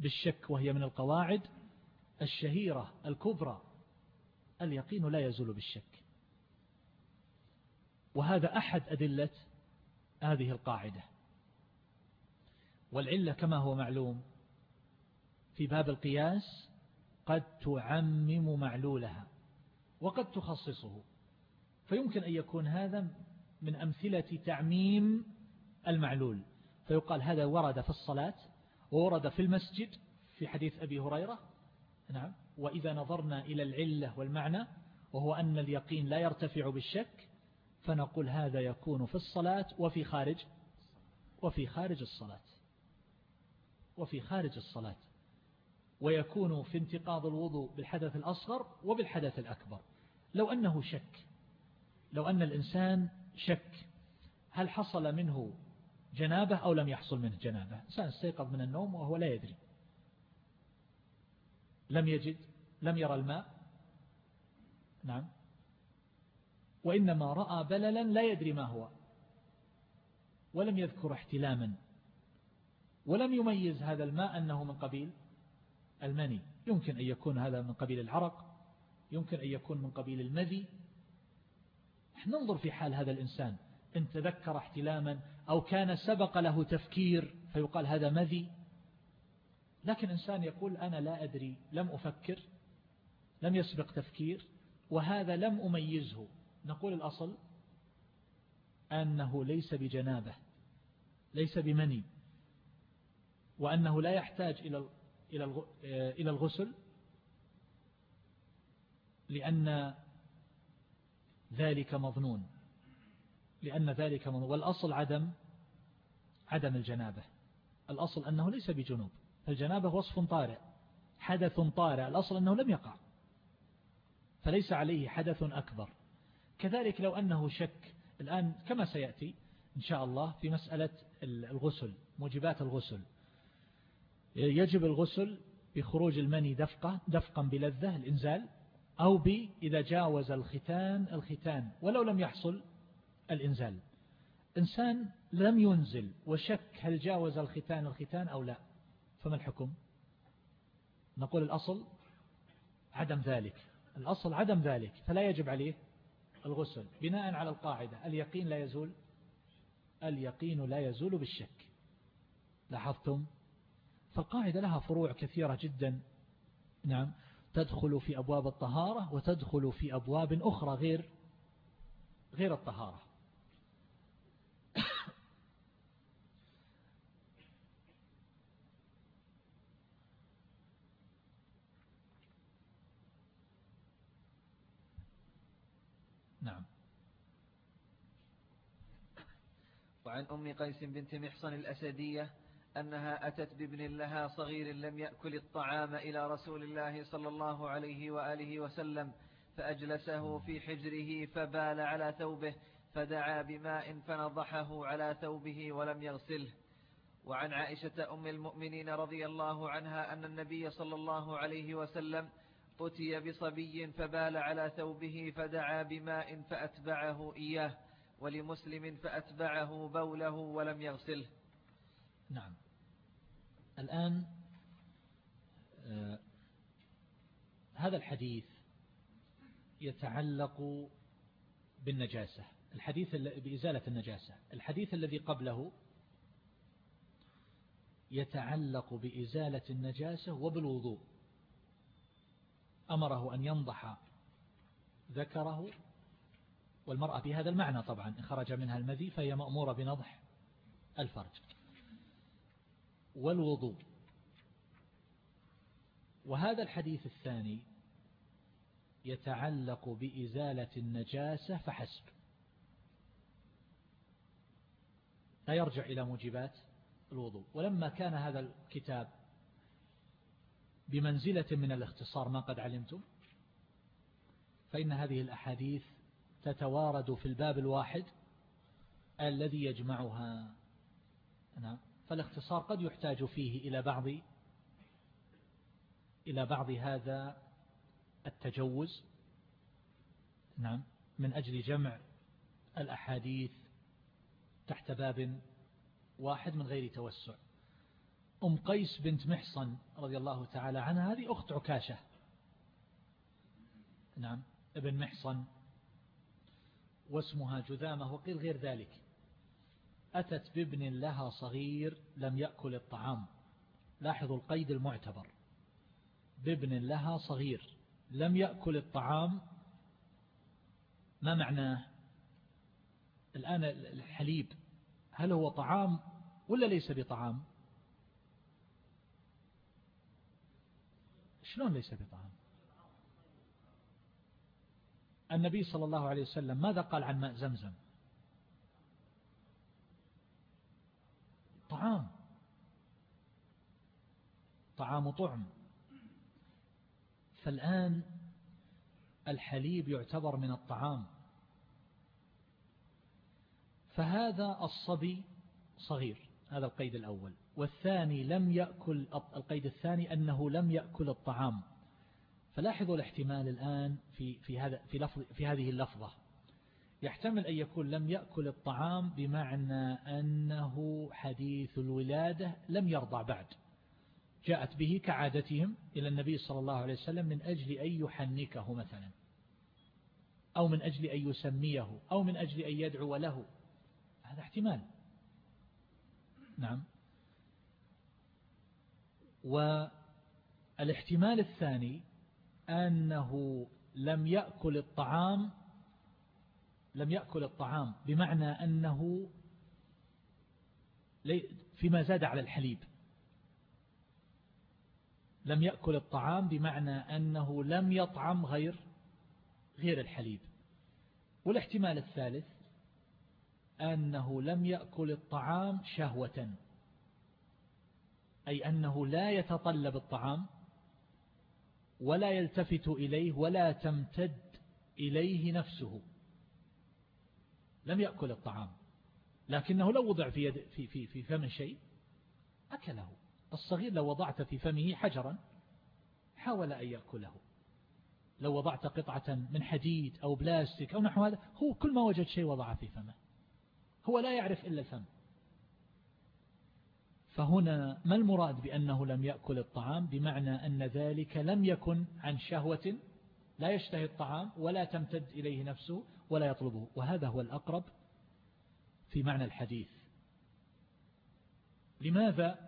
بالشك وهي من القواعد الشهيرة الكبرى اليقين لا يزول بالشك. وهذا أحد أدلة هذه القاعدة. والعلة كما هو معلوم في باب القياس قد تعمم معلولها. وقد تخصصه. فيمكن أن يكون هذا من أمثلة تعميم المعلول. فيقال هذا ورد في الصلاة وورد في المسجد في حديث أبي هريرة. نعم. وإذا نظرنا إلى العلة والمعنى وهو أن اليقين لا يرتفع بالشك فنقول هذا يكون في الصلاة وفي خارج وفي خارج الصلاة. وفي خارج الصلاة. ويكون في انتقاض الوضوء بالحدث الأصغر وبالحدث الأكبر. لو أنه شك لو أن الإنسان شك هل حصل منه جنابة أو لم يحصل منه جنابة؟ إنسان استيقظ من النوم وهو لا يدري. لم يجد لم يرى الماء. نعم. وإنما رأى بللا لا يدري ما هو. ولم يذكر احتلاما. ولم يميز هذا الماء أنه من قبيل. المني يمكن أن يكون هذا من قبيل العرق. يمكن أن يكون من قبيل المذي. ننظر في حال هذا الإنسان. إن تذكر احتلاما أو كان سبق له تفكير فيقال هذا مذي. لكن إنسان يقول أنا لا أدري لم أفكر لم يسبق تفكير وهذا لم أميزه. نقول الأصل أنه ليس بجنابة ليس بمني وأنه لا يحتاج إلى إلى الغسل لأن ذلك مظنون لأن ذلك مظنون. والأصل عدم عدم الجنابة. الأصل أنه ليس بجنوب. الجنابة وصف طارئ حدث طارئ. الأصل أنه لم يقع فليس عليه حدث أكبر. كذلك لو أنه شك الآن كما سيأتي إن شاء الله في مسألة الغسل موجبات الغسل. يجب الغسل بخروج المني دفقة دفقا بلذة الإنزال أو ب إذا جاوز الختان الختان ولو لم يحصل الإنزال. إنسان لم ينزل وشك هل جاوز الختان الختان أو لا. فما الحكم؟ نقول الأصل عدم ذلك. الأصل عدم ذلك فلا يجب عليه الغسل بناء على القاعدة. اليقين لا يزول اليقين لا يزول بالشك. لاحظتم؟ فالقاعدة لها فروع كثيرة جدا. نعم. تدخل في أبواب الطهارة وتدخل في أبواب أخرى غير غير الطهارة. نعم. وعن أم قيس بنت محصن الأسدية أنها أتت بابن لها صغير لم يأكل الطعام إلى رسول الله صلى الله عليه وآله وسلم فأجلسه في حجره فبال على ثوبه فدعا بماء فنضحه على ثوبه ولم يغسله. وعن عائشة أم المؤمنين رضي الله عنها أن النبي صلى الله عليه وسلم أتي بصبي فبال على ثوبه فدعا بماء فأتبعه إياه ولمسلم فأتبعه بوله ولم يغسله. نعم. الآن آه هذا الحديث يتعلق بالنجاسة الحديث بإزالة النجاسة. الحديث الذي قبله يتعلق بإزالة النجاسة وبالوضوء. أمره أن ينضح ذكره والمرأة بهذا المعنى طبعا إن خرج منها المذي فهي مأمورة بنضح الفرج. والوضوء. وهذا الحديث الثاني يتعلق بإزالة النجاسة فحسب. لا يرجع إلى موجبات الوضوء. ولما كان هذا الكتاب بمنزلة من الاختصار ما قد علمتم فإن هذه الأحاديث تتوارد في الباب الواحد الذي يجمعها. نعم. فالاختصار قد يحتاج فيه إلى بعض إلى بعض هذا التجوز. نعم. من أجل جمع الأحاديث تحت باب واحد من غير توسع. أم قيس بنت محصن رضي الله تعالى عنها هذه أخت عكاشة. نعم ابن محصن واسمها جذامة وقيل غير ذلك. أتت بابن لها صغير لم يأكل الطعام. لاحظوا القيد المعتبر. بابن لها صغير لم يأكل الطعام. ما معناه؟ الآن الحليب هل هو طعام ولا ليس بطعام؟ شلون ليس بطعام؟ النبي صلى الله عليه وسلم ماذا قال عن ماء زمزم؟ طعام. طعام طعم فالآن الحليب يعتبر من الطعام. فهذا الصبي صغير هذا القيد الأول. والثاني لم يأكل القيد الثاني أنه لم يأكل الطعام. فلاحظوا الاحتمال الآن في في هذا في لفظ في هذه اللفظة. يحتمل أن يكون لم يأكل الطعام بمعنى أنه حديث الولادة لم يرضع بعد. جاءت به كعادتهم إلى النبي صلى الله عليه وسلم من أجل أن يحنكه مثلا أو من أجل أن يسميه أو من أجل أن يدعو له. هذا احتمال. نعم. والإحتمال الثاني أنه لم يأكل الطعام لم يأكل الطعام بمعنى أنه فيما زاد على الحليب. لم يأكل الطعام بمعنى أنه لم يطعم غير غير الحليب. والاحتمال الثالث أنه لم يأكل الطعام شهوة. أي أنه لا يتطلب الطعام ولا يلتفت إليه ولا تمتد إليه نفسه. لم يأكل الطعام. لكنه لو وضع في, يد في, في, في فم شيء أكله. الصغير لو وضعت في فمه حجرا حاول أن يأكله. لو وضعت قطعة من حديد أو بلاستيك أو نحو هذا هو كل ما وجد شيء وضعه في فمه. هو لا يعرف إلا الفم. فهنا ما المراد بأنه لم يأكل الطعام؟ بمعنى أن ذلك لم يكن عن شهوة لا يشتهي الطعام ولا تمتد إليه نفسه ولا يطلبه. وهذا هو الأقرب في معنى الحديث. لماذا؟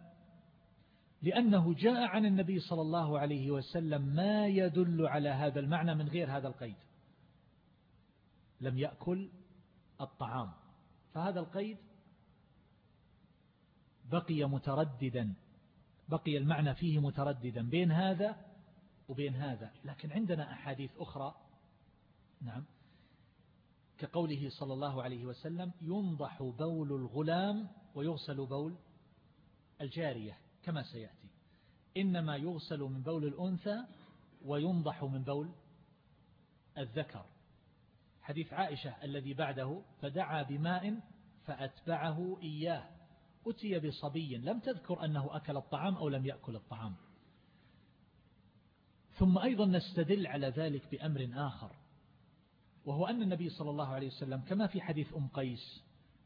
لأنه جاء عن النبي صلى الله عليه وسلم ما يدل على هذا المعنى من غير هذا القيد. لم يأكل الطعام. فهذا القيد بقي مترددا بقي المعنى فيه مترددا. بين هذا وبين هذا لكن عندنا أحاديث أخرى نعم كقوله صلى الله عليه وسلم ينضح بول الغلام ويغسل بول الجارية كما سيأتي. إنما يغسل من بول الأنثى وينضح من بول الذكر. حديث عائشة الذي بعده فدعا بماء فأتبعه إياه. أتي بصبي لم تذكر أنه أكل الطعام أو لم يأكل الطعام. ثم أيضا نستدل على ذلك بأمر آخر وهو أن النبي صلى الله عليه وسلم كما في حديث أم قيس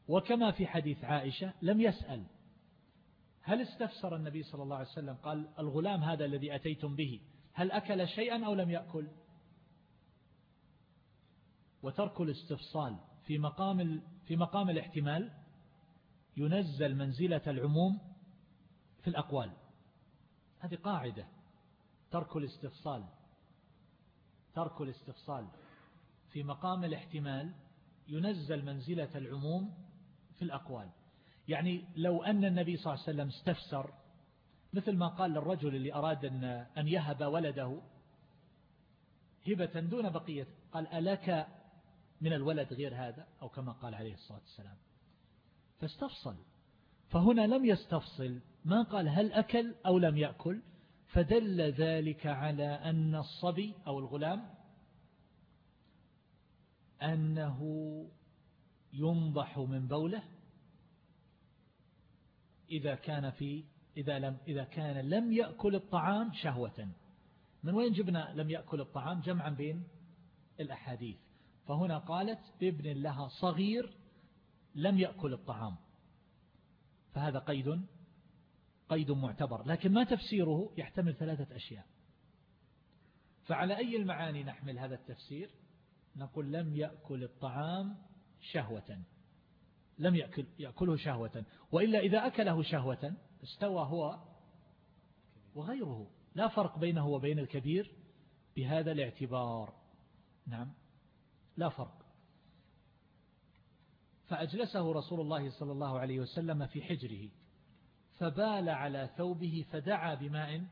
وكما في حديث عائشة لم يسأل. هل استفسر النبي صلى الله عليه وسلم قال الغلام هذا الذي أتيتم به هل أكل شيئا أو لم يأكل؟ وترك الاستفصال في مقام في مقام الاحتمال ينزل منزلة العموم في الأقوال. هذه قاعدة. ترك الاستفصال ترك الاستفصال. في مقام الاحتمال ينزل منزلة العموم في الأقوال. يعني لو أن النبي صلى الله عليه وسلم استفسر مثل ما قال للرجل اللي أراد أن يهب ولده هبة دون بقية قال ألك من الولد غير هذا؟ أو كما قال عليه الصلاة والسلام. فاستفصل. فهنا لم يستفصل. ما قال هل أكل أو لم يأكل؟ فدل ذلك على أن الصبي أو الغلام أنه ينضح من بوله إذا كان في إذا لم إذا كان لم يأكل الطعام شهوة. من وين جبنا لم يأكل الطعام؟ جمعا بين الأحاديث. فهنا قالت بابن لها صغير لم يأكل الطعام. فهذا قيد قيد معتبر لكن ما تفسيره يحتمل ثلاثة أشياء. فعلى أي المعاني نحمل هذا التفسير؟ نقول لم يأكل الطعام شهوة. لم يأكل يأكله شهوة. وإلا إذا أكله شهوة استوى هو وغيره. لا فرق بينه وبين الكبير بهذا الاعتبار. نعم لا فرق. فأجلسه رسول الله صلى الله عليه وسلم في حجره. فبال على ثوبه فدعا بماء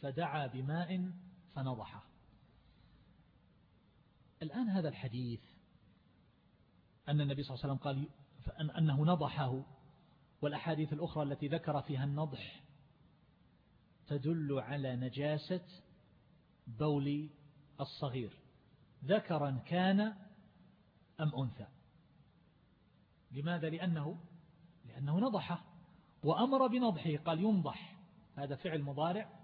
فدعا بماء فنضحه الآن هذا الحديث أن النبي صلى الله عليه وسلم قال أنه نضحه والأحاديث الأخرى التي ذكر فيها النضح تدل على نجاسة بول الصغير. ذكرا كان أم أنثى؟ لماذا؟ لأنه لأنه نضحه. وأمر بنضحه قال ينضح. هذا فعل مضارع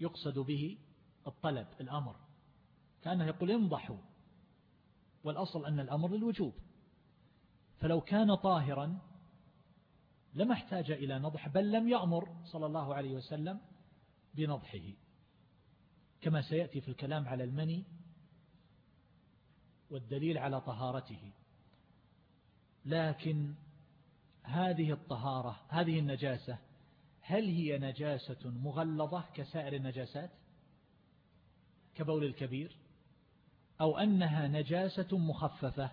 يقصد به الطلب الأمر. كأنه يقول انضحوا. والأصل أن الأمر للوجوب. فلو كان طاهرا لما احتاج إلى نضح بل لم يأمر صلى الله عليه وسلم بنضحه. كما سيأتي في الكلام على المني والدليل على طهارته. لكن هذه الطهارة هذه النجاسة هل هي نجاسة مغلظة كسائر النجاسات؟ كبول الكبير؟ أو أنها نجاسة مخففة؟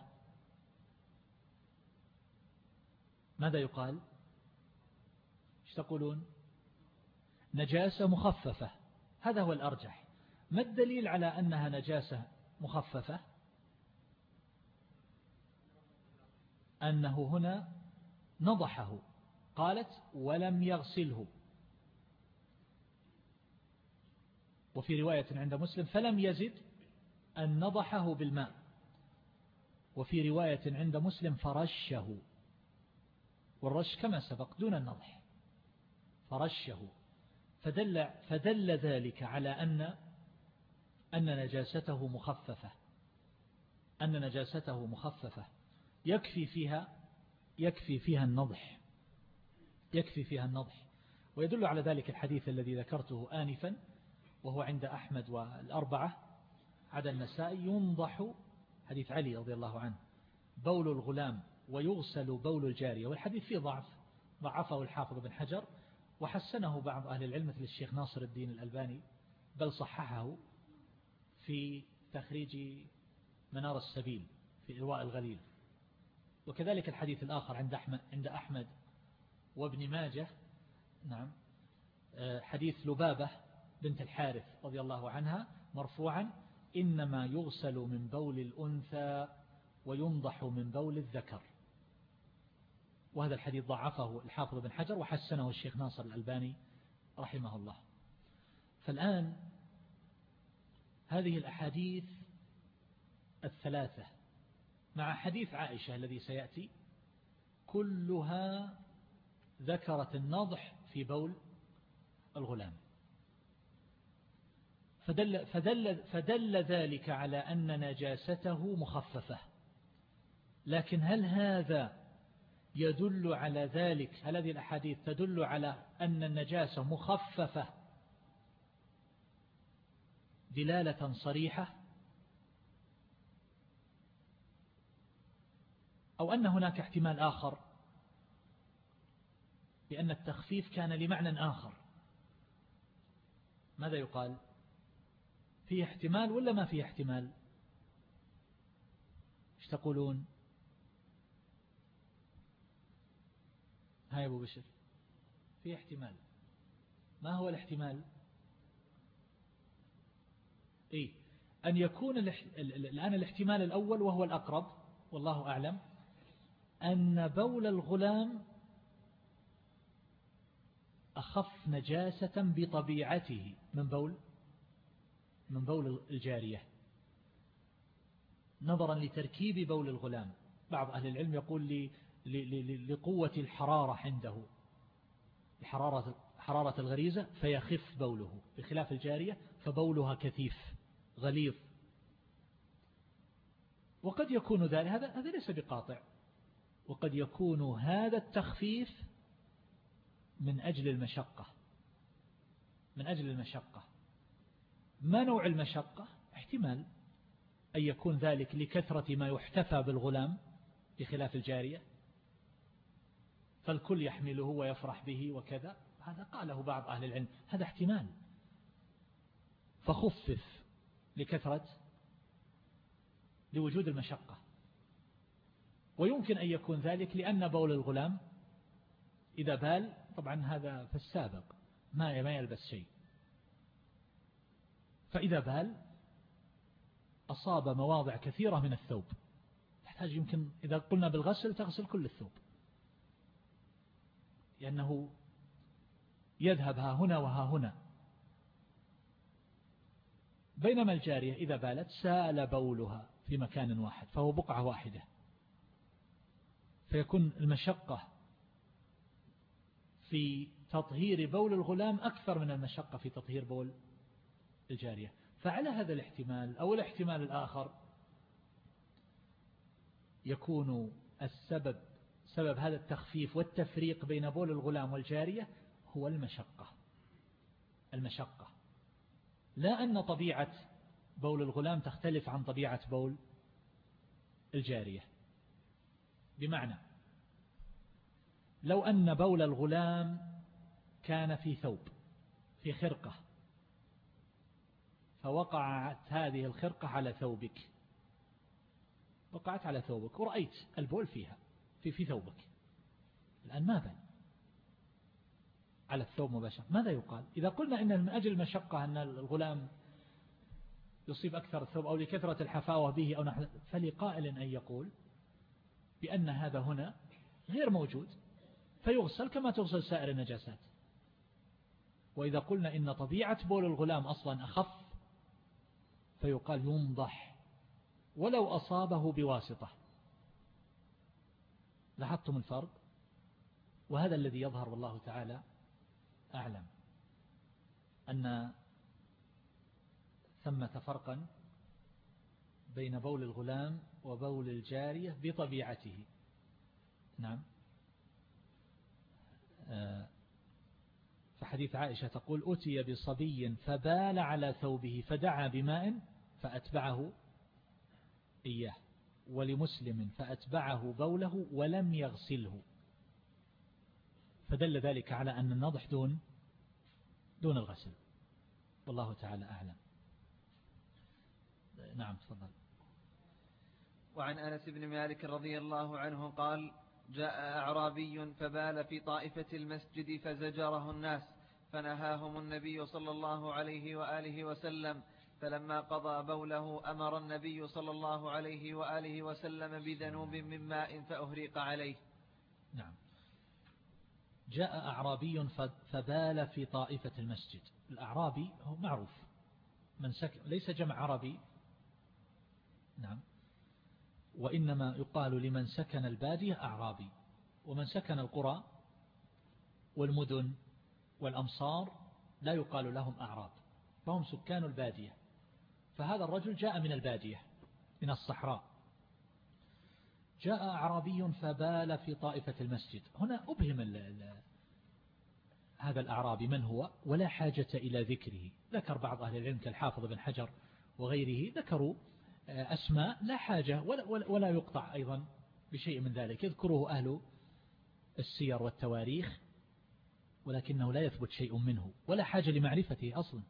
ماذا يقال؟ إيش تقولون؟ نجاسة مخففة. هذا هو الأرجح. ما الدليل على أنها نجاسة مخففة؟ أنه هنا نضحه. قالت ولم يغسله. وفي رواية عند مسلم فلم يزد أن نضحه بالماء. وفي رواية عند مسلم فرشه. والرش كما سبق دون النضح. فرشه. فدل, فدل ذلك على أن أن نجاسته مخففة. أن نجاسته مخففة. يكفي فيها يكفي فيها النضح. يكفي فيها النضح. ويدل على ذلك الحديث الذي ذكرته آنفا وهو عند أحمد والأربعة عدا النساء ينضح حديث علي رضي الله عنه بول الغلام ويغسل بول الجارية. والحديث فيه ضعف ضعفه الحافظ بن حجر وحسنه بعض أهل العلم مثل الشيخ ناصر الدين الألباني بل صححه في تخريج منار السبيل في إرواء الغليل. وكذلك الحديث الآخر عند أحمد, عند أحمد وابن ماجه. نعم. آه، حديث لبابة بنت الحارث رضي الله عنها مرفوعا إنما يغسل من بول الأنثى وينضح من بول الذكر. وهذا الحديث ضعفه الحافظ بن حجر وحسنه الشيخ ناصر الألباني رحمه الله. فالآن هذه الأحاديث الثلاثة. مع حديث عائشة الذي سيأتي كلها ذكرت النضح في بول الغلام. فدل, فدل, فدل ذلك على أن نجاسته مخففة. لكن هل هذا يدل على ذلك؟ هل هذه الأحاديث تدل على أن النجاسة مخففة؟ دلالة صريحة أو أن هناك احتمال آخر. بأن التخفيف كان لمعنى آخر. ماذا يقال؟ فيه احتمال ولا ما فيه احتمال؟ تقولون؟ هاي أبو بشر في احتمال. ما هو الاحتمال؟ إيه أن يكون الآن الاحتمال الأول وهو الأقرب والله أعلم. أن بول الغلام أخف نجاسة بطبيعته. من بول؟ من بول الجارية. نظرا لتركيب بول الغلام. بعض أهل العلم يقول لقوة الحرارة عنده. حرارة, حرارة الغريزة فيخف بوله. بخلاف الجارية فبولها كثيف غليظ. وقد يكون ذلك. هذا هذا ليس بقاطع. وقد يكون هذا التخفيف من أجل المشقة. من أجل المشقة. ما نوع المشقة؟ احتمال أن يكون ذلك لكثرة ما يحتفى بالغلام بخلاف الجارية. فالكل يحمله ويفرح به وكذا. هذا قاله بعض أهل العلم. هذا احتمال. فخفف لكثرة لوجود المشقة. ويمكن أن يكون ذلك لأن بول الغلام إذا بال طبعا هذا في السابق ما ما يلبس شيء. فإذا بال أصاب مواضع كثيرة من الثوب. تحتاج يمكن إذا قلنا بالغسل تغسل كل الثوب. لأنه يذهب ها هنا وها هنا. بينما الجارية إذا بالت سال بولها في مكان واحد فهو بقعة واحدة. فيكون المشقة في تطهير بول الغلام أكثر من المشقة في تطهير بول الجارية. فعلى هذا الاحتمال أو الاحتمال الآخر يكون السبب سبب هذا التخفيف والتفريق بين بول الغلام والجارية هو المشقة. المشقة. لا أن طبيعة بول الغلام تختلف عن طبيعة بول الجارية. بمعنى. لو أن بول الغلام كان في ثوب في خرقة فوقعت هذه الخرقة على ثوبك. وقعت على ثوبك. ورأيت البول فيها في في ثوبك. الآن ما بل على الثوب مباشرة. ماذا يقال؟ إذا قلنا إن من أجل المشقة أن الغلام يصيب أكثر الثوب أو لكثرة الحفاوة به أو نحن فلقائل أن يقول بأن هذا هنا غير موجود فيغسل كما تغسل سائر النجاسات. وإذا قلنا إن طبيعة بول الغلام أصلا أخف فيقال ينضح ولو أصابه بواسطة. لاحظتم الفرق؟ وهذا الذي يظهر والله تعالى أعلم أن ثمة فرقا بين بول الغلام وبول الجارية بطبيعته. نعم. آه، فحديث عائشة تقول أتي بصبي فبال على ثوبه فدعا بماء فأتبعه إياه ولمسلم فأتبعه بوله ولم يغسله. فدل ذلك على أن النضح دون دون الغسل. والله تعالى أعلم. نعم تفضل. وعن أنس بن مالك رضي الله عنه قال جاء أعرابي فبال في طائفة المسجد فزجره الناس فنهاهم النبي صلى الله عليه وآله وسلم فلما قضى بوله أمر النبي صلى الله عليه وآله وسلم بذنوب من ماء فأهريق عليه. نعم. جاء أعرابي فبال في طائفة المسجد. الأعرابي هو معروف. من سكن ليس جمع عربي. نعم. وإنما يقال لمن سكن البادية أعرابي. ومن سكن القرى والمدن والأمصار لا يقال لهم أعراب فهم سكان البادية. فهذا الرجل جاء من البادية من الصحراء. جاء أعرابي فبال في طائفة المسجد. هنا أبهم هذا الأعرابي من هو؟ ولا حاجة إلى ذكره. ذكر بعض أهل العلم كالحافظ بن حجر وغيره ذكروا أسماء لا حاجة ولا, ولا يقطع أيضا بشيء من ذلك. يذكره أهل السير والتواريخ ولكنه لا يثبت شيء منه ولا حاجة لمعرفته أصلا.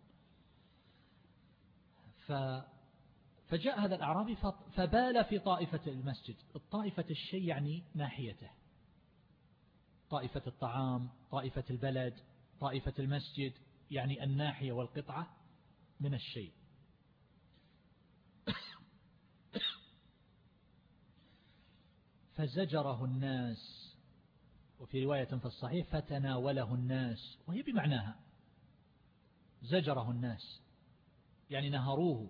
فجاء هذا الأعرابي فبال في طائفة المسجد. الطائفة الشيء يعني ناحيته. طائفة الطعام طائفة البلد طائفة المسجد يعني الناحية والقطعة من الشيء. فزجره الناس. وفي رواية في الصحيح فتناوله الناس. وهي بمعناها زجره الناس. يعني نهروه.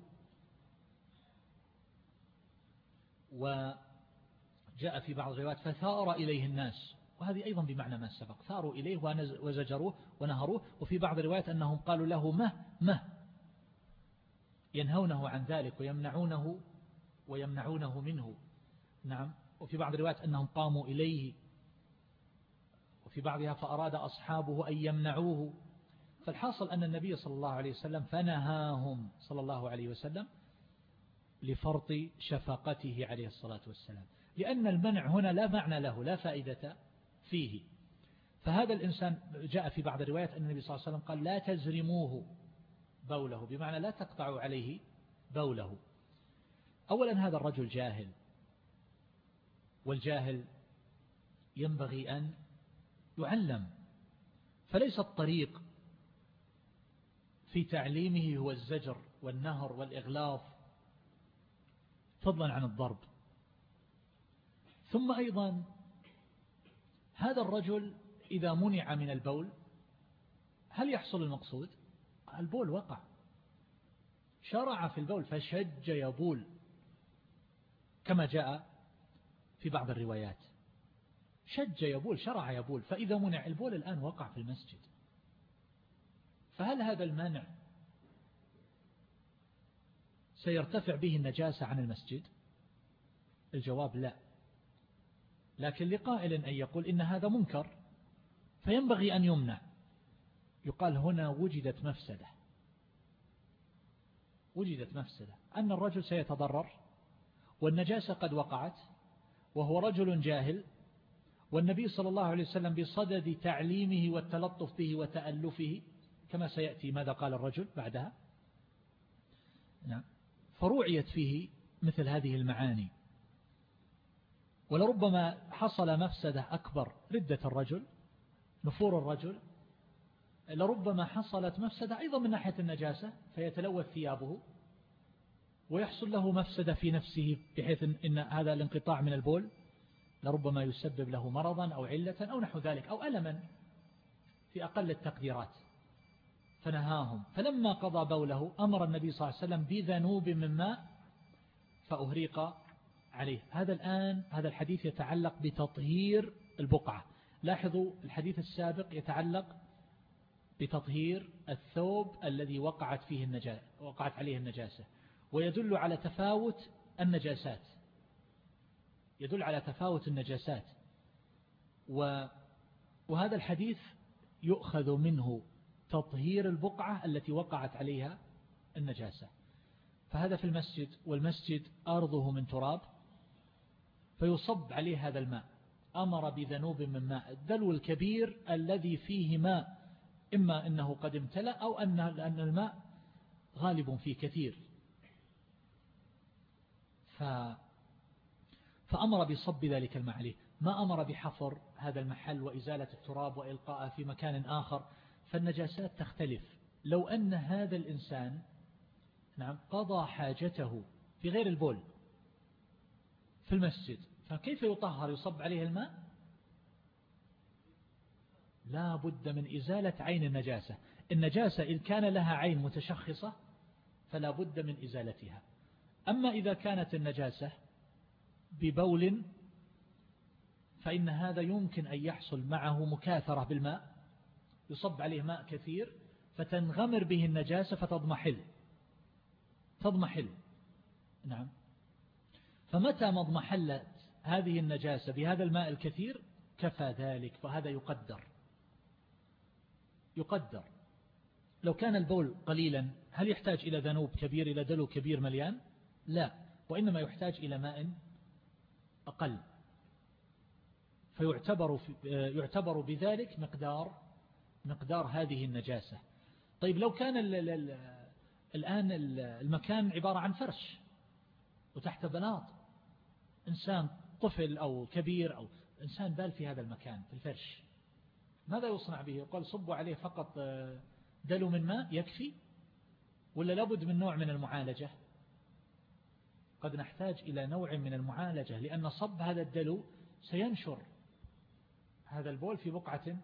وجاء في بعض الروايات فثار إليه الناس. وهذه أيضا بمعنى ما سبق. ثاروا إليه وزجروه ونهروه. وفي بعض الروايات أنهم قالوا له مه مه. ينهونه عن ذلك ويمنعونه ويمنعونه منه. نعم. وفي بعض الروايات أنهم قاموا إليه وفي بعضها فأراد أصحابه أن يمنعوه. فالحاصل أن النبي صلى الله عليه وسلم فنهاهم صلى الله عليه وسلم لفرط شفقته عليه الصلاة والسلام. لأن المنع هنا لا معنى له لا فائدة فيه. فهذا الإنسان جاء في بعض الروايات أن النبي صلى الله عليه وسلم قال لا تزرموه بوله بمعنى لا تقطعوا عليه بوله. أولا هذا الرجل جاهل والجاهل ينبغي أن يعلم فليس الطريق في تعليمه هو الزجر والنهر والإغلاظ فضلا عن الضرب. ثم أيضا هذا الرجل إذا منع من البول هل يحصل المقصود؟ البول وقع. شرع في البول فشج يبول كما جاء في بعض الروايات. شج يبول شرع يبول فإذا منع البول الآن وقع في المسجد. فهل هذا المنع سيرتفع به النجاسة عن المسجد؟ الجواب لا. لكن لقائل أن يقول إن هذا منكر فينبغي أن يمنع. يقال هنا وجدت مفسدة. وجدت مفسدة. أن الرجل سيتضرر والنجاسة قد وقعت وهو رجل جاهل والنبي صلى الله عليه وسلم بصدد تعليمه والتلطف به وتألفه كما سيأتي ماذا قال الرجل بعدها؟ نعم. فيه مثل هذه المعاني. ولربما حصل مفسدة أكبر ردة الرجل نفور الرجل لربما حصلت مفسدة أيضا من ناحية النجاسة فيتلوث ثيابه. ويحصل له مفسدة في نفسه بحيث إن هذا الانقطاع من البول لربما يسبب له مرضا أو علة أو نحو ذلك أو ألما في أقل التقديرات. فنهاهم. فلما قضى بوله أمر النبي صلى الله عليه وسلم بذنوب من ماء فأهريق عليه. هذا الآن هذا الحديث يتعلق بتطهير البقعة. لاحظوا الحديث السابق يتعلق بتطهير الثوب الذي وقعت فيه النجاسة وقعت عليه النجاسة. ويدل على تفاوت النجاسات. يدل على تفاوت النجاسات. وهذا الحديث يؤخذ منه تطهير البقعة التي وقعت عليها النجاسة. فهذا في المسجد والمسجد أرضه من تراب فيصب عليه هذا الماء. أمر بذنوب من ماء. الدلو الكبير الذي فيه ماء إما أنه قد امتلأ أو أن الماء غالب فيه كثير. فأمر بصب ذلك الماء عليه ما أمر بحفر هذا المحل وإزالة التراب وإلقاءه في مكان آخر فالنجاسات تختلف. لو أن هذا الإنسان نعم قضى حاجته في غير البول في المسجد فكيف يطهر يصب عليه الماء؟ لا بد من إزالة عين النجاسة. النجاسة إن كان لها عين متشخصة فلا بد من إزالتها. أما إذا كانت النجاسة ببول فإن هذا يمكن أن يحصل معه مكاثرة بالماء يصب عليه ماء كثير فتنغمر به النجاسة فتضمحل. تضمحل. نعم. فمتى ما اضمحلت هذه النجاسة بهذا الماء الكثير كفى ذلك فهذا يقدر. يقدر. لو كان البول قليلا هل يحتاج إلى ذنوب كبير إلى دلو كبير مليان؟ لا وإنما يحتاج إلى ماء أقل. فيعتبر يعتبر بذلك مقدار مقدار هذه النجاسة. طيب لو كان الآن المكان عبارة عن فرش وتحت بلاط إنسان طفل أو كبير أو إنسان بال في هذا المكان في الفرش ماذا يصنع به؟ يقول صبوا عليه فقط آه، دلو من ماء يكفي؟ ولا لابد من نوع من المعالجة؟ قد نحتاج إلى نوع من المعالجة لأن صب هذا الدلو سينشر هذا البول في بقعة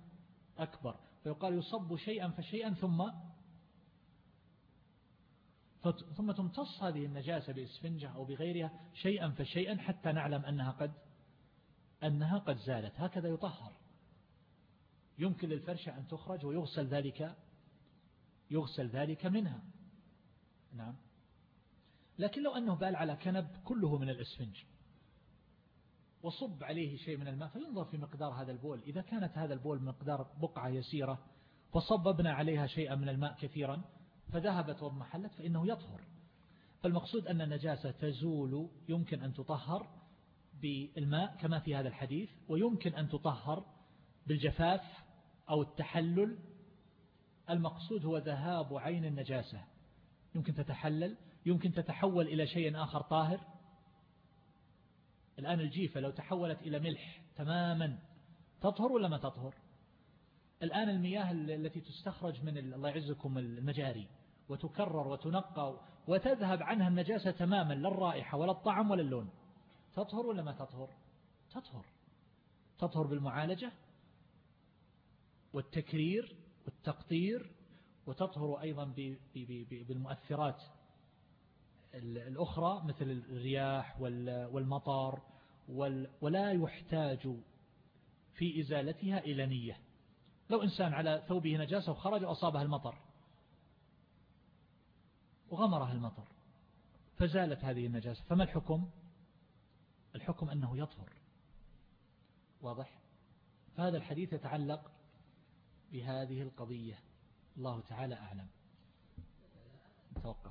أكبر. فيقال يصب شيئا فشيئا ثم ثم تمتص هذه النجاسة بإسفنجة أو بغيرها شيئا فشيئا حتى نعلم أنها قد أنها قد زالت. هكذا يطهر. يمكن للفرشة أن تخرج ويغسل ذلك يغسل ذلك منها. نعم. لكن لو أنه بال على كنب كله من الإسفنج وصب عليه شيء من الماء فينظر في مقدار هذا البول. إذا كانت هذا البول مقدار بقعة يسيرة فصببنا عليها شيئا من الماء كثيرا فذهبت واضمحلت فإنه يطهر. فالمقصود أن النجاسة تزول يمكن أن تطهر بالماء كما في هذا الحديث ويمكن أن تطهر بالجفاف أو التحلل. المقصود هو ذهاب عين النجاسة. يمكن تتحلل يمكن تتحول إلى شيء آخر طاهر؟ الآن الجيفة لو تحولت إلى ملح تماما تطهر ولا ما تطهر؟ الآن المياه التي تستخرج من الله يعزكم المجاري وتكرر وتنقى وتذهب عنها النجاسة تماما لا الرائحة ولا الطعم ولا اللون تطهر ولا ما تطهر؟ تطهر. تطهر بالمعالجة والتكرير والتقطير وتطهر أيضا بالمؤثرات الأخرى مثل الرياح والمطر ولا يحتاج في إزالتها إلى نية. لو إنسان على ثوبه نجاسة وخرج وأصابها المطر وغمرها المطر فزالت هذه النجاسة. فما الحكم؟ الحكم أنه يطهر. واضح؟ فهذا الحديث يتعلق بهذه القضية. الله تعالى أعلم. توقف.